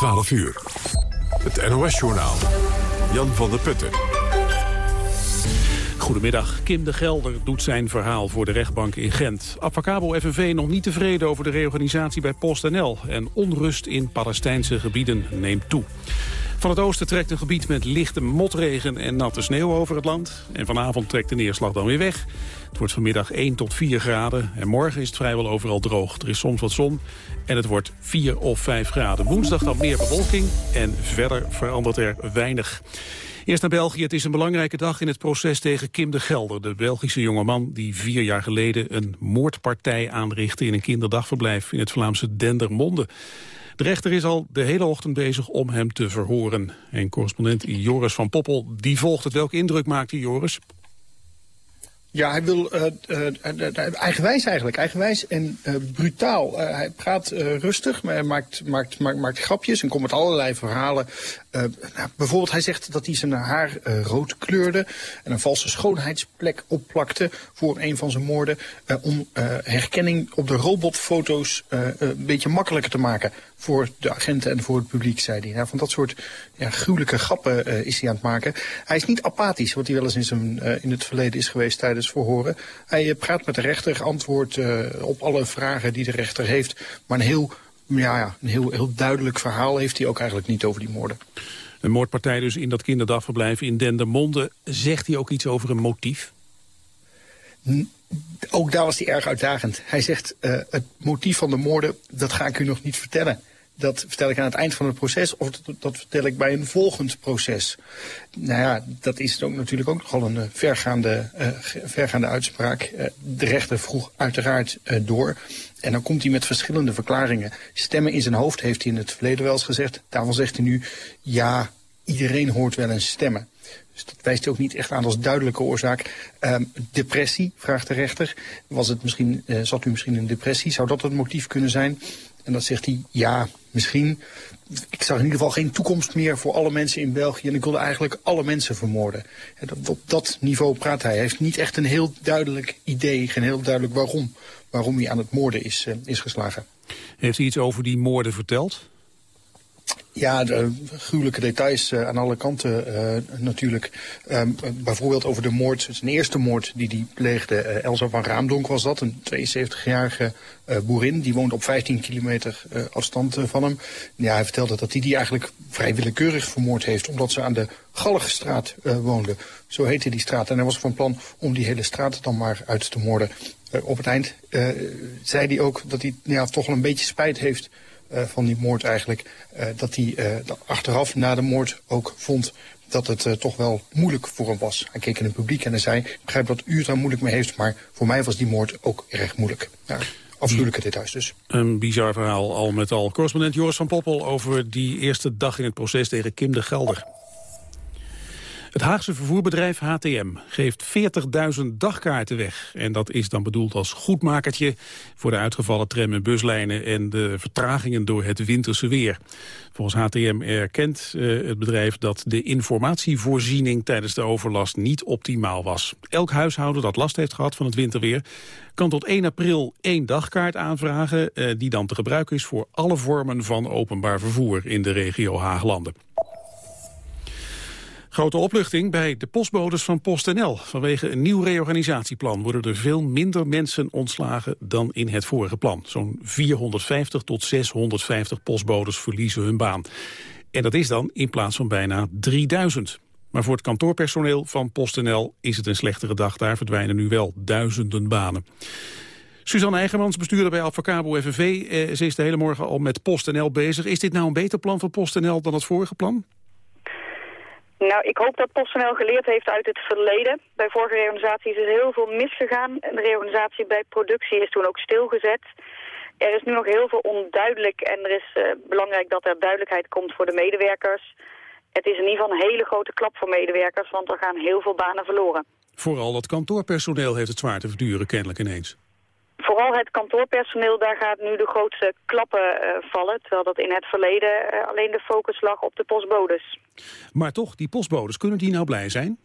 12 uur. Het NOS-journaal. Jan van der Putten. Goedemiddag. Kim de Gelder doet zijn verhaal voor de rechtbank in Gent. Avacabo FNV nog niet tevreden over de reorganisatie bij PostNL. En onrust in Palestijnse gebieden neemt toe. Van het oosten trekt een gebied met lichte motregen en natte sneeuw over het land. En vanavond trekt de neerslag dan weer weg. Het wordt vanmiddag 1 tot 4 graden. En morgen is het vrijwel overal droog. Er is soms wat zon en het wordt 4 of 5 graden. Woensdag dan meer bewolking en verder verandert er weinig. Eerst naar België. Het is een belangrijke dag in het proces tegen Kim de Gelder. De Belgische jongeman die vier jaar geleden een moordpartij aanrichtte... in een kinderdagverblijf in het Vlaamse Dendermonde. De rechter is al de hele ochtend bezig om hem te verhoren. En correspondent Joris van Poppel die volgt het. Welke indruk maakt hij, Joris? Ja, hij wil uh, uh, eigenwijs eigenlijk, eigenwijs en brutaal. hij praat rustig, maar hij maakt, maakt, maakt, maakt grapjes en komt met allerlei verhalen. Nou, bijvoorbeeld, hij zegt dat hij zijn haar rood kleurde en een valse schoonheidsplek opplakte voor een van zijn moorden. om herkenning op de robotfoto's een beetje makkelijker te maken voor de agenten en voor het publiek, zei hij. Nou, van dat soort ja, gruwelijke grappen is hij aan het maken. Hij is niet apathisch, wat hij wel eens in, zijn, in het verleden is geweest tijdens verhoren. Hij eh, praat met de rechter, antwoordt eh, op alle vragen die de rechter heeft. Maar een heel, ja, ja, een heel, heel duidelijk verhaal heeft hij ook eigenlijk niet over die moorden. Een moordpartij dus in dat kinderdagverblijf in Dendermonde. Zegt hij ook iets over een motief? ook daar was hij erg uitdagend. Hij zegt, uh, het motief van de moorden, dat ga ik u nog niet vertellen dat vertel ik aan het eind van het proces of dat, dat, vertel ik bij een volgend proces. Nou ja, dat is ook natuurlijk ook nogal een eh, vergaande, uh, vergaande uitspraak. Uh, de rechter vroeg uiteraard door. En dan komt hij met verschillende verklaringen. Stemmen in zijn hoofd heeft hij in het verleden wel eens gezegd. Daarvan zegt hij nu, ja, iedereen hoort wel eens stemmen. Dus dat wijst hij ook niet echt aan als duidelijke oorzaak. Um, depressie, vraagt de rechter. Was het misschien, zat u misschien in depressie? Zou dat het motief kunnen zijn? En dan zegt hij, ja, misschien... Ik zag in ieder geval geen toekomst meer voor alle mensen in België. En ik wilde eigenlijk alle mensen vermoorden. En op dat niveau praat hij. Hij heeft niet echt een heel duidelijk idee, geen heel duidelijk waarom. Waarom hij aan het moorden is, uh, is geslagen. Heeft hij iets over die moorden verteld? Ja, de gruwelijke details uh, aan alle kanten uh, natuurlijk. Um, bijvoorbeeld over de moord, zijn eerste moord die hij pleegde. Uh, Elsa van Raamdonk was dat, een 72-jarige boerin. Die woont op 15 kilometer afstand van hem. Ja, hij vertelde dat hij die eigenlijk vrij willekeurig vermoord heeft... omdat ze aan de Galligstraat woonde. Zo heette die straat. En hij was van plan om die hele straat dan maar uit te moorden. op het eind zei hij ook dat hij ja, toch wel een beetje spijt heeft van die moord eigenlijk... Uh, dat hij uh, achteraf na de moord ook vond dat het toch wel moeilijk voor hem was. Hij keek in het publiek en hij zei... ik begrijp dat u het er moeilijk mee heeft... maar voor mij was die moord ook erg moeilijk. Ja, afschuwelijke details dus. Een bizar verhaal al met al. Correspondent Joris van Poppel over die eerste dag in het proces tegen Kim de Gelder. Het Haagse vervoerbedrijf HTM geeft 40.000 dagkaarten weg. En dat is dan bedoeld als goedmakertje voor de uitgevallen tram- en buslijnen... en de vertragingen door het winterse weer. Volgens HTM erkent uh, het bedrijf dat de informatievoorziening... tijdens de overlast niet optimaal was. Elk huishouden dat last heeft gehad van het winterweer... kan tot 1 april één dagkaart aanvragen... Uh, die dan te gebruiken is voor alle vormen van openbaar vervoer in de regio Haaglanden. Grote opluchting bij de postbodes van PostNL. Vanwege een nieuw reorganisatieplan worden er veel minder mensen ontslagen dan in het vorige plan. Zo'n 450 tot 650 postbodes verliezen hun baan. En dat is dan in plaats van bijna 3000. Maar voor het kantoorpersoneel van PostNL is het een slechtere dag. Daar verdwijnen nu wel duizenden banen. Suzanne Eigenmans, bestuurder bij Alphacabo FNV. Eh, ze is de hele morgen al met PostNL bezig. Is dit nou een beter plan voor PostNL dan het vorige plan? Nou, ik hoop dat PostNL geleerd heeft uit het verleden. Bij vorige reorganisaties is heel veel misgegaan. De reorganisatie bij productie is toen ook stilgezet. Er is nu nog heel veel onduidelijk en er is uh, belangrijk dat er duidelijkheid komt voor de medewerkers. Het is in ieder geval een hele grote klap voor medewerkers, want er gaan heel veel banen verloren. Vooral dat kantoorpersoneel heeft het zwaar te verduren, kennelijk ineens. Vooral het kantoorpersoneel, daar gaat nu de grootste klappen uh, vallen. Terwijl dat in het verleden uh, alleen de focus lag op de postbodes. Maar toch, die postbodes, kunnen die nou blij zijn?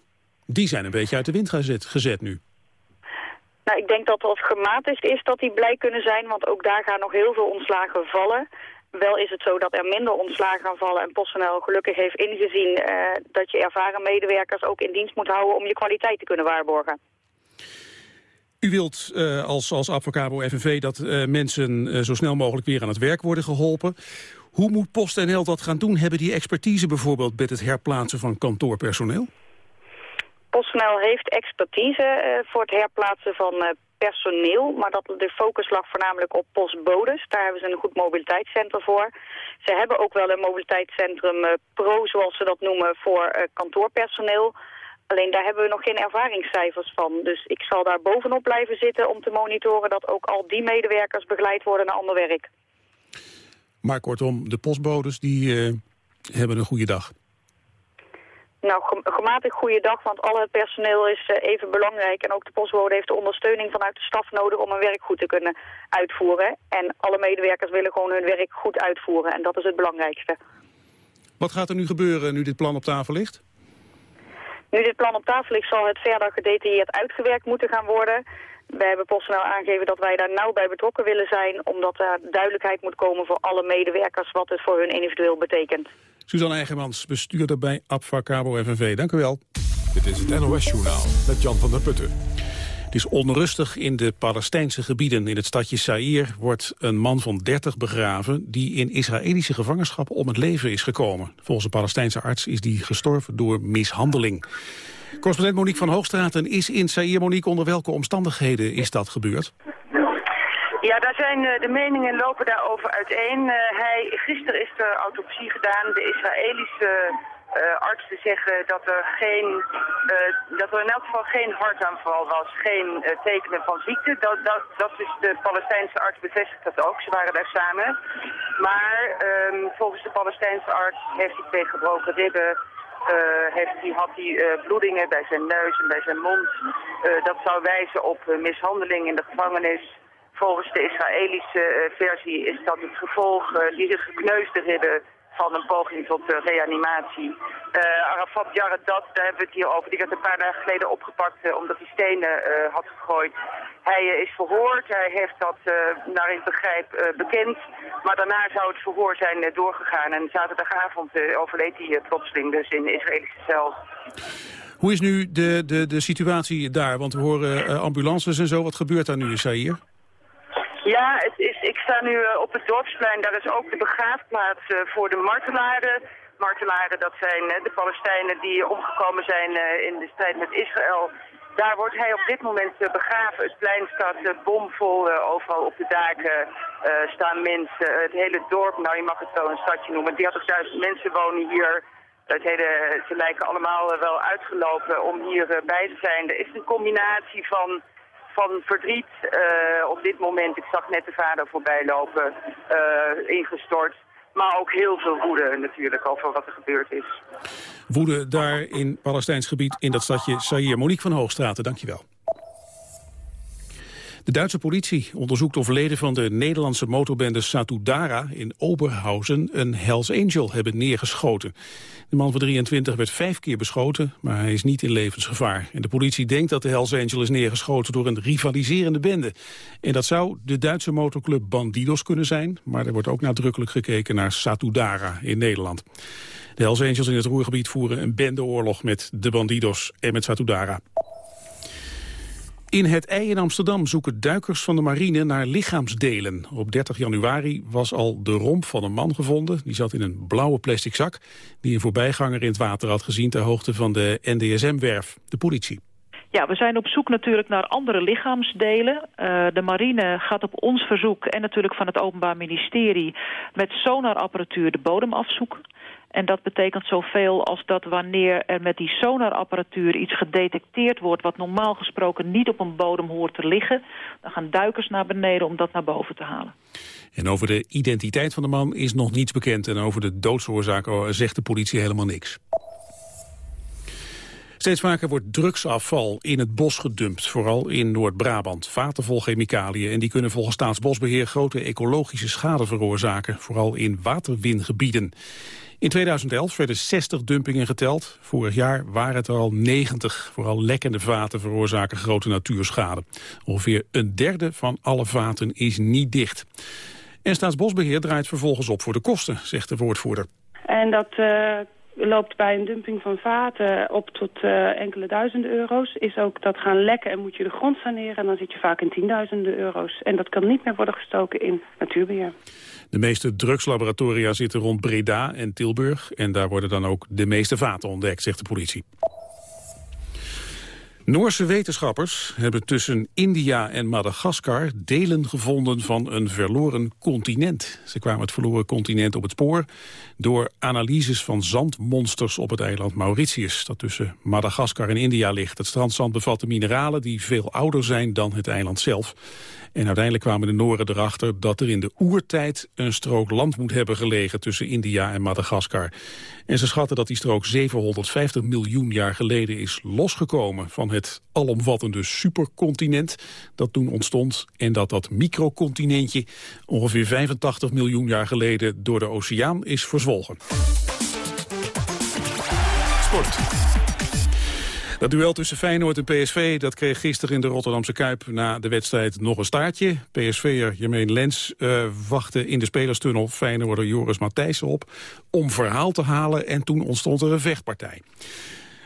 Die zijn een beetje uit de wind gezet, gezet nu. Nou, ik denk dat wat gematigd is dat die blij kunnen zijn, want ook daar gaan nog heel veel ontslagen vallen. wel is het zo dat er minder ontslagen gaan vallen en PostNL gelukkig heeft ingezien dat je ervaren medewerkers ook in dienst moet houden om je kwaliteit te kunnen waarborgen. U wilt uh, als, als Advocabo FNV dat uh, mensen uh, zo snel mogelijk weer aan het werk worden geholpen. Hoe moet PostNL dat gaan doen? Hebben die expertise bijvoorbeeld met het herplaatsen van kantoorpersoneel? PostNL heeft expertise voor het herplaatsen van personeel, maar dat de focus lag voornamelijk op postbodes. Daar hebben ze een goed mobiliteitscentrum voor. Ze hebben ook wel een mobiliteitscentrum pro, zoals ze dat noemen, voor kantoorpersoneel. Alleen daar hebben we nog geen ervaringscijfers van. Dus ik zal daar bovenop blijven zitten om te monitoren dat ook al die medewerkers begeleid worden naar ander werk. Maar kortom, de postbodes die uh, hebben een goede dag. Nou, gematigd goede dag, want al het personeel is uh, even belangrijk. En ook de postbode heeft de ondersteuning vanuit de staf nodig om hun werk goed te kunnen uitvoeren. En alle medewerkers willen gewoon hun werk goed uitvoeren. En dat is het belangrijkste. Wat gaat er nu gebeuren nu dit plan op tafel ligt? Nu dit plan op tafel ligt, zal het verder gedetailleerd uitgewerkt moeten gaan worden. Wij hebben PostNL aangegeven dat wij daar nauw bij betrokken willen zijn... omdat er duidelijkheid moet komen voor alle medewerkers... wat het voor hun individueel betekent. Suzanne Eigenmans, bestuurder bij Cabo FNV. Dank u wel. Dit is het NOS Journaal met Jan van der Putten. Is onrustig in de Palestijnse gebieden. In het stadje Saïr wordt een man van 30 begraven... die in Israëlische gevangenschap om het leven is gekomen. Volgens een Palestijnse arts is die gestorven door mishandeling. Correspondent Monique van Hoogstraten is in Saïr. Monique, onder welke omstandigheden is dat gebeurd? Ja, daar zijn eh, de meningen lopen daarover uiteen. Uh, hij, gisteren is de autopsie gedaan. De Israëlische artsen zeggen dat er, geen, uh, dat er in elk geval geen hartaanval was, geen uh, tekenen van ziekte. Dat, dat, dat is de Palestijnse arts bevestigt dat ook, ze waren daar samen. Maar um, volgens de Palestijnse arts heeft hij twee gebroken ribben, heeft hij, had hij bloedingen bij zijn neus en bij zijn mond. dat zou wijzen op mishandeling in de gevangenis. Volgens de Israëlische versie is dat het gevolg, die gekneusde ribben van een poging tot uh, reanimatie. Uh, Arafat Jaradat, daar hebben we het hier over, die werd een paar dagen geleden opgepakt uh, omdat hij stenen had gegooid. Hij is verhoord, hij heeft dat naar ik begrijp bekend, maar daarna zou het verhoor zijn doorgegaan en zaterdagavond overleed hij plotseling dus in de Israëlische cel. Hoe is nu de, de, de situatie daar? Want we horen ambulances en zo. Wat gebeurt daar nu in? Ja, het is, ik sta nu uh, op het dorpsplein. Daar is ook de begraafplaats uh, voor de martelaren. Martelaren, dat zijn uh, de Palestijnen die omgekomen zijn in de strijd met Israël. Daar wordt hij op dit moment begraven. Het plein staat bomvol. overal op de daken staan mensen. het hele dorp, nou je mag het wel een stadje noemen. 30.000 mensen wonen hier. Het hele, ze lijken allemaal wel uitgelopen om hier bij te zijn. Er is een combinatie van van verdriet uh, op dit moment. Ik zag net de vader voorbij lopen, uh, ingestort. Maar ook heel veel woede natuurlijk over wat er gebeurd is. Woede daar in Palestijns gebied in dat stadje Saïr. Monique van Hoogstraten, dankjewel. De Duitse politie onderzoekt of leden van de Nederlandse motorbende Satudara in Oberhausen een Hells Angel hebben neergeschoten. De man van 23 werd vijf keer beschoten, maar hij is niet in levensgevaar. En de politie denkt dat de Hells Angel is neergeschoten door een rivaliserende bende. En dat zou de Duitse motorclub Bandidos kunnen zijn, maar er wordt ook nadrukkelijk gekeken naar Satudara in Nederland. De Hells Angels in het Roergebied voeren een bendeoorlog met de Bandidos en met Satudara. In het ei in Amsterdam zoeken duikers van de marine naar lichaamsdelen. Op 30 januari was al de romp van een man gevonden. Die zat in een blauwe plastic zak die een voorbijganger in het water had gezien... ter hoogte van de NDSM-werf, de politie. Ja, we zijn op zoek natuurlijk naar andere lichaamsdelen. Uh, de marine gaat op ons verzoek en natuurlijk van het Openbaar Ministerie... met sonarapparatuur de bodem afzoeken. En dat betekent zoveel als dat wanneer er met die sonarapparatuur iets gedetecteerd wordt... wat normaal gesproken niet op een bodem hoort te liggen... dan gaan duikers naar beneden om dat naar boven te halen. En over de identiteit van de man is nog niets bekend... en over de doodsoorzaak oh, zegt de politie helemaal niks. Steeds vaker wordt drugsafval in het bos gedumpt, vooral in Noord-Brabant. Vaten vol chemicaliën en die kunnen volgens Staatsbosbeheer grote ecologische schade veroorzaken, vooral in waterwingebieden. In 2011 werden 60 dumpingen geteld. Vorig jaar waren het er al 90. Vooral lekkende vaten veroorzaken grote natuurschade. Ongeveer een derde van alle vaten is niet dicht. En Staatsbosbeheer draait vervolgens op voor de kosten, zegt de woordvoerder. En dat uh, loopt bij een dumping van vaten op tot uh, enkele duizenden euro's. Is ook dat gaan lekken en moet je de grond saneren. En dan zit je vaak in tienduizenden euro's. En dat kan niet meer worden gestoken in natuurbeheer. De meeste drugslaboratoria zitten rond Breda en Tilburg. En daar worden dan ook de meeste vaten ontdekt, zegt de politie. Noorse wetenschappers hebben tussen India en Madagaskar delen gevonden van een verloren continent. Ze kwamen het verloren continent op het spoor door analyses van zandmonsters op het eiland Mauritius, dat tussen Madagaskar en India ligt. Het strandzand bevatte mineralen die veel ouder zijn dan het eiland zelf. En uiteindelijk kwamen de Noren erachter dat er in de oertijd een strook land moet hebben gelegen tussen India en Madagaskar. En ze schatten dat die strook 750 miljoen jaar geleden is losgekomen van het alomvattende supercontinent dat toen ontstond. En dat dat microcontinentje ongeveer 85 miljoen jaar geleden door de oceaan is verzwolgen. Sport. Dat duel tussen Feyenoord en PSV dat kreeg gisteren in de Rotterdamse Kuip na de wedstrijd nog een staartje. PSV'er Jermaine Lens uh, wachtte in de spelerstunnel Feyenoorder Joris Matthijssen op om verhaal te halen en toen ontstond er een vechtpartij.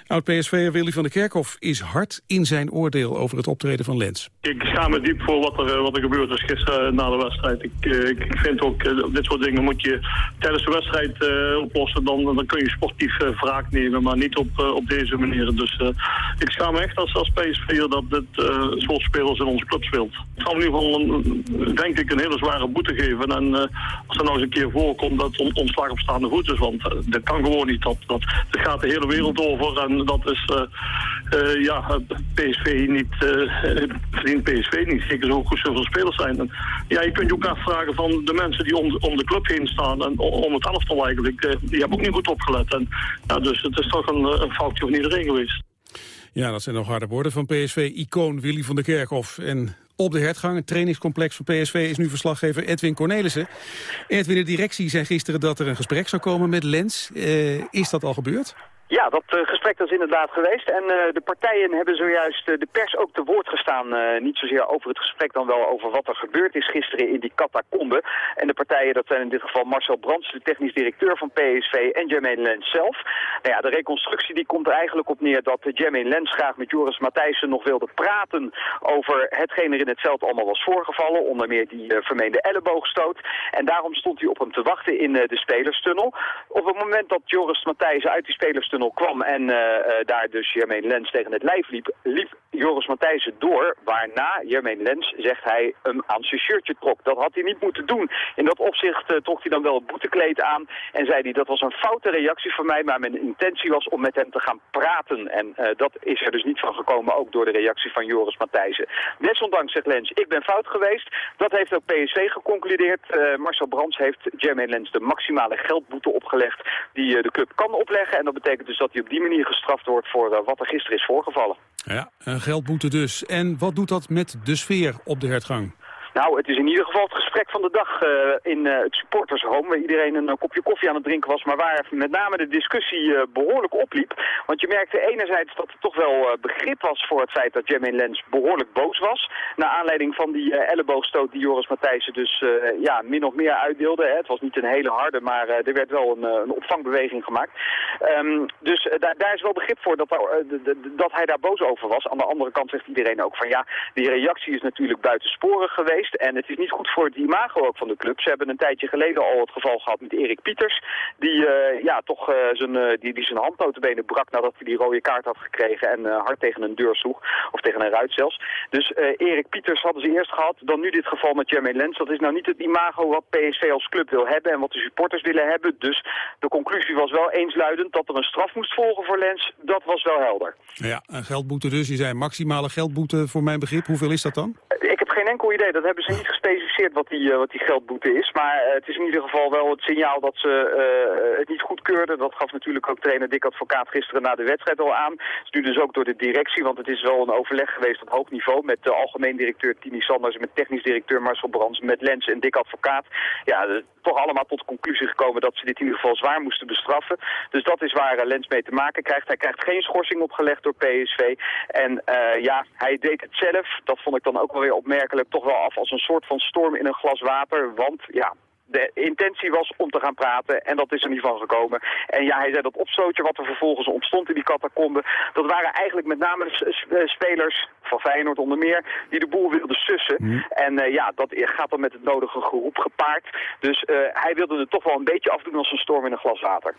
Oud-PSV'er Willy van der Kerkhof is hard in zijn oordeel over het optreden van Lens. Ik schaam me diep voor wat er, eh, wat er gebeurd is gisteren eh, na de wedstrijd. Ik, eh, ik vind ook, dit soort dingen moet je tijdens de wedstrijd oplossen. Dan, dan kun je sportief wraak nemen, maar niet op, op deze manier. Dus ik schaam me echt als, als PSV'er dat dit soort spelers in onze club speelt. Het zal in ieder geval, een, denk ik, een hele zware boete geven. En als er nou eens een keer voorkomt dat on, ontslag op staande voet is, want dat kan gewoon niet. Dat, dat, dat gaat de hele wereld over en dat is uh, ja, PSV niet, uh, verdient PSV niet. Zeker zo goed zoveel spelers zijn. Ja, je kunt je ook afvragen van de mensen die om, de club heen staan en om het elftal eigenlijk, die hebben ook niet goed opgelet. En, ja, dus het is toch een, een foutje van iedereen geweest. Ja, dat zijn nog harde woorden van PSV-icoon Willy van der Kerkhof. En op de hertgang, het trainingscomplex van PSV, is nu verslaggever Edwin Cornelissen. Edwin, de directie zei gisteren dat er een gesprek zou komen met Lens. is dat al gebeurd? Ja, dat uh, gesprek is inderdaad geweest. En uh, de partijen hebben zojuist uh, de pers ook te woord gestaan. niet zozeer over het gesprek dan wel over wat er gebeurd is gisteren in die catacombe. En de partijen, dat zijn in dit geval Marcel Brands, de technisch directeur van PSV en Jermaine Lens zelf. Nou ja, de reconstructie die komt er eigenlijk op neer dat Jermaine Lens graag met Joris Matthijssen nog wilde praten over hetgeen er in het veld allemaal was voorgevallen. Onder meer die vermeende elleboogstoot. En daarom stond hij op hem te wachten in de spelerstunnel. Op het moment dat Joris Matthijssen uit die spelerstunnel kwam en uh, daar dus Jermaine Lens tegen het lijf liep, liep Joris Matthijssen door. Waarna Jermaine Lens, zegt hij, hem aan zijn shirtje trok. Dat had hij niet moeten doen. In dat opzicht uh, trok hij dan wel het boetekleed aan en zei hij dat was een foute reactie van mij, maar mijn intentie was om met hem te gaan praten. En dat is er dus niet van gekomen, ook door de reactie van Joris Matthijssen. Desondanks zegt Lens, ik ben fout geweest. Dat heeft ook PSV geconcludeerd. Marcel Brands heeft Jermaine Lens de maximale geldboete opgelegd die de club kan opleggen. En dat betekent dus dat hij op die manier gestraft wordt voor uh, wat er gisteren is voorgevallen. Ja, een geldboete dus. En wat doet dat met de sfeer op de hertgang? Nou, het is in ieder geval het gesprek van de dag uh, in uh, het supportershome, waar iedereen een uh, kopje koffie aan het drinken was, maar waar met name de discussie behoorlijk opliep. Want je merkte enerzijds dat er toch wel begrip was voor het feit dat Jermaine Lens behoorlijk boos was, naar aanleiding van die elleboogstoot die Joris Matthijssen dus ja, min of meer uitdeelde. Hè. Het was niet een hele harde, maar er werd wel een, een opvangbeweging gemaakt. Um, dus daar is wel begrip voor dat, dat hij daar boos over was. Aan de andere kant zegt iedereen ook van ja, die reactie is natuurlijk buitensporig geweest. En het is niet goed voor het imago ook van de club. Ze hebben een tijdje geleden al het geval gehad met Erik Pieters. Die uh, ja, toch uh, zijn, uh, die, die zijn handnotenbenen brak nadat hij die rode kaart had gekregen. En hard tegen een deur sloeg. Of tegen een ruit zelfs. Dus Erik Pieters hadden ze eerst gehad. Dan nu dit geval met Jermaine Lens. Dat is nou niet het imago wat PSV als club wil hebben. En wat de supporters willen hebben. Dus de conclusie was wel eensluidend dat er een straf moest volgen voor Lens. Dat was wel helder. Ja, een geldboete dus. Je zei maximale geldboete voor mijn begrip. Hoeveel is dat dan? Ik heb geen enkel idee. Dat hebben ze niet gespecificeerd wat die, uh, wat die geldboete is. Maar uh, het is in ieder geval wel het signaal dat ze uh, het niet goedkeurden. Dat gaf natuurlijk ook trainer Dick Advocaat gisteren na de wedstrijd al aan. is nu dus ook door de directie, want het is wel een overleg geweest op hoog niveau... met de algemeen directeur Tini Sanders, met technisch directeur Marcel Brands, met Lens en Dick Advocaat. Ja, toch allemaal tot de conclusie gekomen dat ze dit in ieder geval zwaar moesten bestraffen. Dus dat is waar Lens mee te maken krijgt. Hij krijgt geen schorsing opgelegd door PSV. En ja, hij deed het zelf, dat vond ik dan ook wel weer opmerkelijk, toch wel af als een soort van storm in een glas water. Want ja, de intentie was om te gaan praten en dat is er niet van gekomen. En ja, hij zei dat opstootje wat er vervolgens ontstond in die catacombe, dat waren eigenlijk met name eh, spelers van Feyenoord onder meer, die de boel wilden sussen. Mhm. En uh, ja, dat gaat dan met het nodige geroep gepaard. Dus uh, hij wilde het toch wel een beetje afdoen als een storm in een glas water.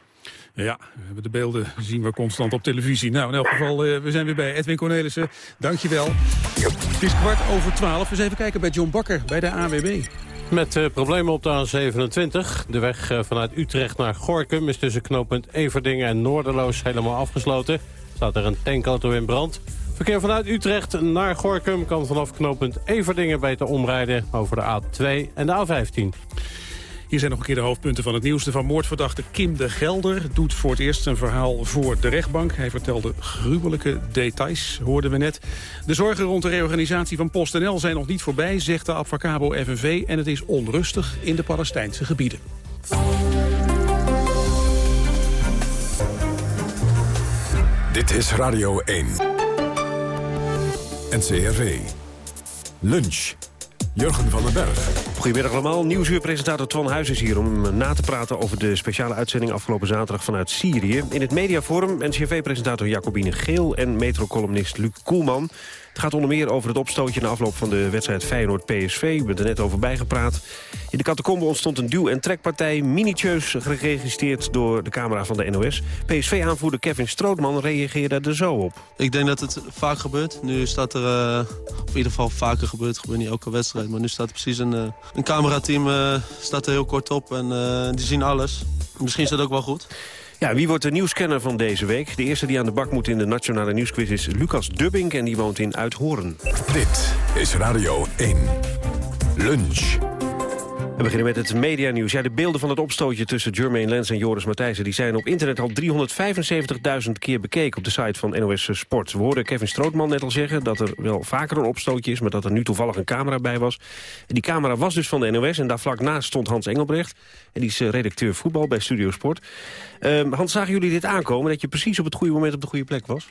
Ja, we hebben de beelden zien we constant op televisie. Nou, in elk geval, uh, we zijn weer bij Edwin Cornelissen. Dankjewel. Yep. Het is kwart over twaalf. We eens even kijken bij John Bakker bij de AWB. Met uh, problemen op de A27. De weg uh, vanuit Utrecht naar Gorkum is tussen knooppunt Everdingen en Noorderloos helemaal afgesloten. Staat er een tankauto in brand. Verkeer vanuit Utrecht naar Gorkum kan vanaf knooppunt Everdingen beter omrijden over de A2 en de A15. Hier zijn nog een keer de hoofdpunten van het nieuws. De van moordverdachte Kim de Gelder doet voor het eerst een verhaal voor de rechtbank. Hij vertelde gruwelijke details, hoorden we net. De zorgen rond de reorganisatie van PostNL zijn nog niet voorbij, zegt de Abfacabo FNV. En het is onrustig in de Palestijnse gebieden. Dit is Radio 1. NCRV. Lunch. Jurgen van den Berg. Goedemiddag allemaal. Nieuwsuurpresentator Twan Huis is hier om na te praten over de speciale uitzending afgelopen zaterdag vanuit Syrië. In het mediaforum NCRV-presentator Jacobine Geel en metrocolumnist Luc Koelman. Het gaat onder meer over het opstootje na afloop van de wedstrijd Feyenoord-PSV. We hebben er net over bijgepraat. In de catacombe ontstond een duw- en trekpartij... minutieus geregistreerd door de camera van de NOS. PSV-aanvoerder Kevin Strootman reageerde er zo op. Ik denk dat het vaak gebeurt. Nu staat er, uh, in ieder geval vaker gebeurt. Gebeurt niet elke wedstrijd. Maar nu staat precies een, uh, een camerateam uh, staat er heel kort op. En die zien alles. Misschien is dat ook wel goed. Ja, wie wordt de nieuwscanner van deze week? De eerste die aan de bak moet in de Nationale Nieuwsquiz is Lucas Dubbing... en die woont in Uithoren. Dit is Radio 1. Lunch. We beginnen met het medianieuws. Ja, de beelden van het opstootje tussen Jermaine Lens en Joris Matthijssen... die zijn op internet al 375.000 keer bekeken op de site van NOS Sport. We hoorden Kevin Strootman net al zeggen dat er wel vaker een opstootje is... maar dat er nu toevallig een camera bij was. En die camera was dus van de NOS en daar vlak naast stond Hans Engelbrecht. En die is eh, redacteur voetbal bij Studio Sport. Uh, Hans, zagen jullie dit aankomen, dat je precies op het goede moment op de goede plek was?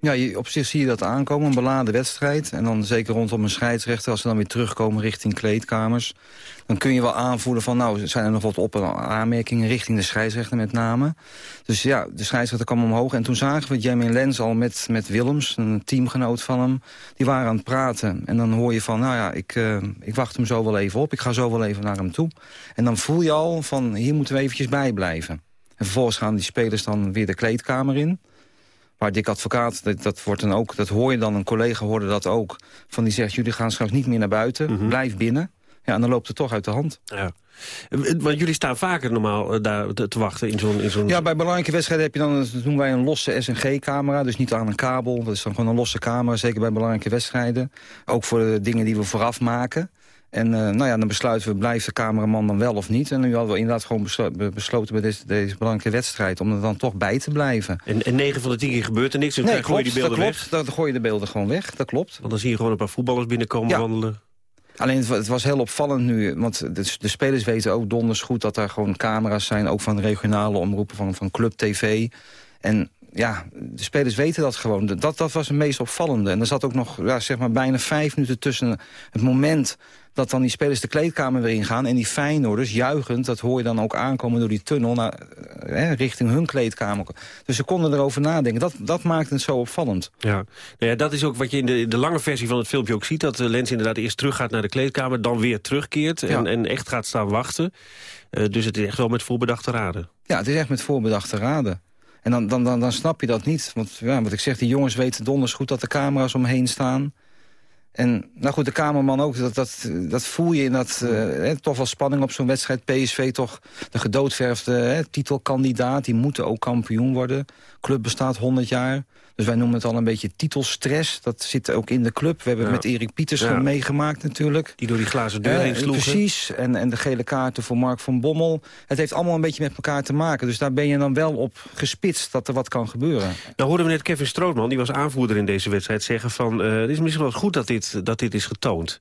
Ja, op zich zie je dat aankomen, een beladen wedstrijd. En dan zeker rondom een scheidsrechter, als ze dan weer terugkomen richting kleedkamers. Dan kun je wel aanvoelen van, nou, zijn er nog wat op- aanmerkingen richting de scheidsrechter met name. Dus ja, de scheidsrechter kwam omhoog. En toen zagen we Jamie Lens al met, met Willems, een teamgenoot van hem. Die waren aan het praten. En dan hoor je van, nou ja, ik, uh, ik wacht hem zo wel even op. Ik ga zo wel even naar hem toe. En dan voel je al van, hier moeten we eventjes bij blijven. En vervolgens gaan die spelers dan weer de kleedkamer in. Maar Dick Advocaat, dat, dat, wordt dan ook, dat hoor je dan, een collega hoorde dat ook. Van die zegt, jullie gaan straks niet meer naar buiten, mhm. blijf binnen. Ja, en dan loopt het toch uit de hand. Ja. Want jullie staan vaker normaal uh, daar te, te, wachten in zo'n... zo'n. Ja, bij belangrijke wedstrijden heb je dan, noemen wij een losse SNG-camera. Dus niet aan een kabel, dat is dan gewoon een losse camera. Zeker bij belangrijke wedstrijden. Ook voor de dingen die we vooraf maken. En uh, nou ja, dan besluiten we, blijft de cameraman dan wel of niet? En nu hadden we inderdaad gewoon besloten bij deze, deze belangrijke wedstrijd... om er dan toch bij te blijven. En, en 9 van de 10 keer gebeurt er niks, dus nee, dan gooi je die beelden dat klopt, weg? Dan gooi je de beelden gewoon weg, dat klopt. Want dan zie je gewoon een paar voetballers binnenkomen ja. wandelen. Alleen het, was heel opvallend nu, want de, de, spelers weten ook donders goed... dat er gewoon camera's zijn, ook van regionale omroepen van, van Club TV... En ja, de spelers weten dat gewoon. Dat, dat was het meest opvallende. En er zat ook nog ja, zeg maar bijna vijf minuten tussen het moment dat dan die spelers de kleedkamer weer ingaan... en die Feyenoorders juichend, dat hoor je dan ook aankomen door die tunnel... Naar, eh, richting hun kleedkamer. Dus ze konden erover nadenken. Dat, dat maakt het zo opvallend. Ja. Nou ja, dat is ook wat je in de, de lange versie van het filmpje ook ziet... dat Lens inderdaad eerst teruggaat naar de kleedkamer... dan weer terugkeert en, en echt gaat staan wachten. Uh, dus het is echt wel met voorbedachte raden. Ja, het is echt met voorbedachte raden. En dan, dan, dan, dan snap je dat niet. Want ja, wat ik zeg, die jongens weten donders goed dat er camera's omheen staan. En nou goed, de kamerman ook, dat, dat, dat voel je in dat uh, toch wel spanning op zo'n wedstrijd. PSV toch de gedoodverfde titelkandidaat, die moeten ook kampioen worden. Club bestaat 100 jaar. Dus wij noemen het al een beetje titelstress. Dat zit ook in de club. We hebben het met Erik Pieters ja. meegemaakt natuurlijk. Die door die glazen deur heen sloeg. Precies. En, en de gele kaarten voor Mark van Bommel. Het heeft allemaal een beetje met elkaar te maken. Dus daar ben je dan wel op gespitst dat er wat kan gebeuren. Nou hoorden we net Kevin Strootman, die was aanvoerder in deze wedstrijd... zeggen van, uh, het is misschien wel goed dat dit, dat dit is getoond.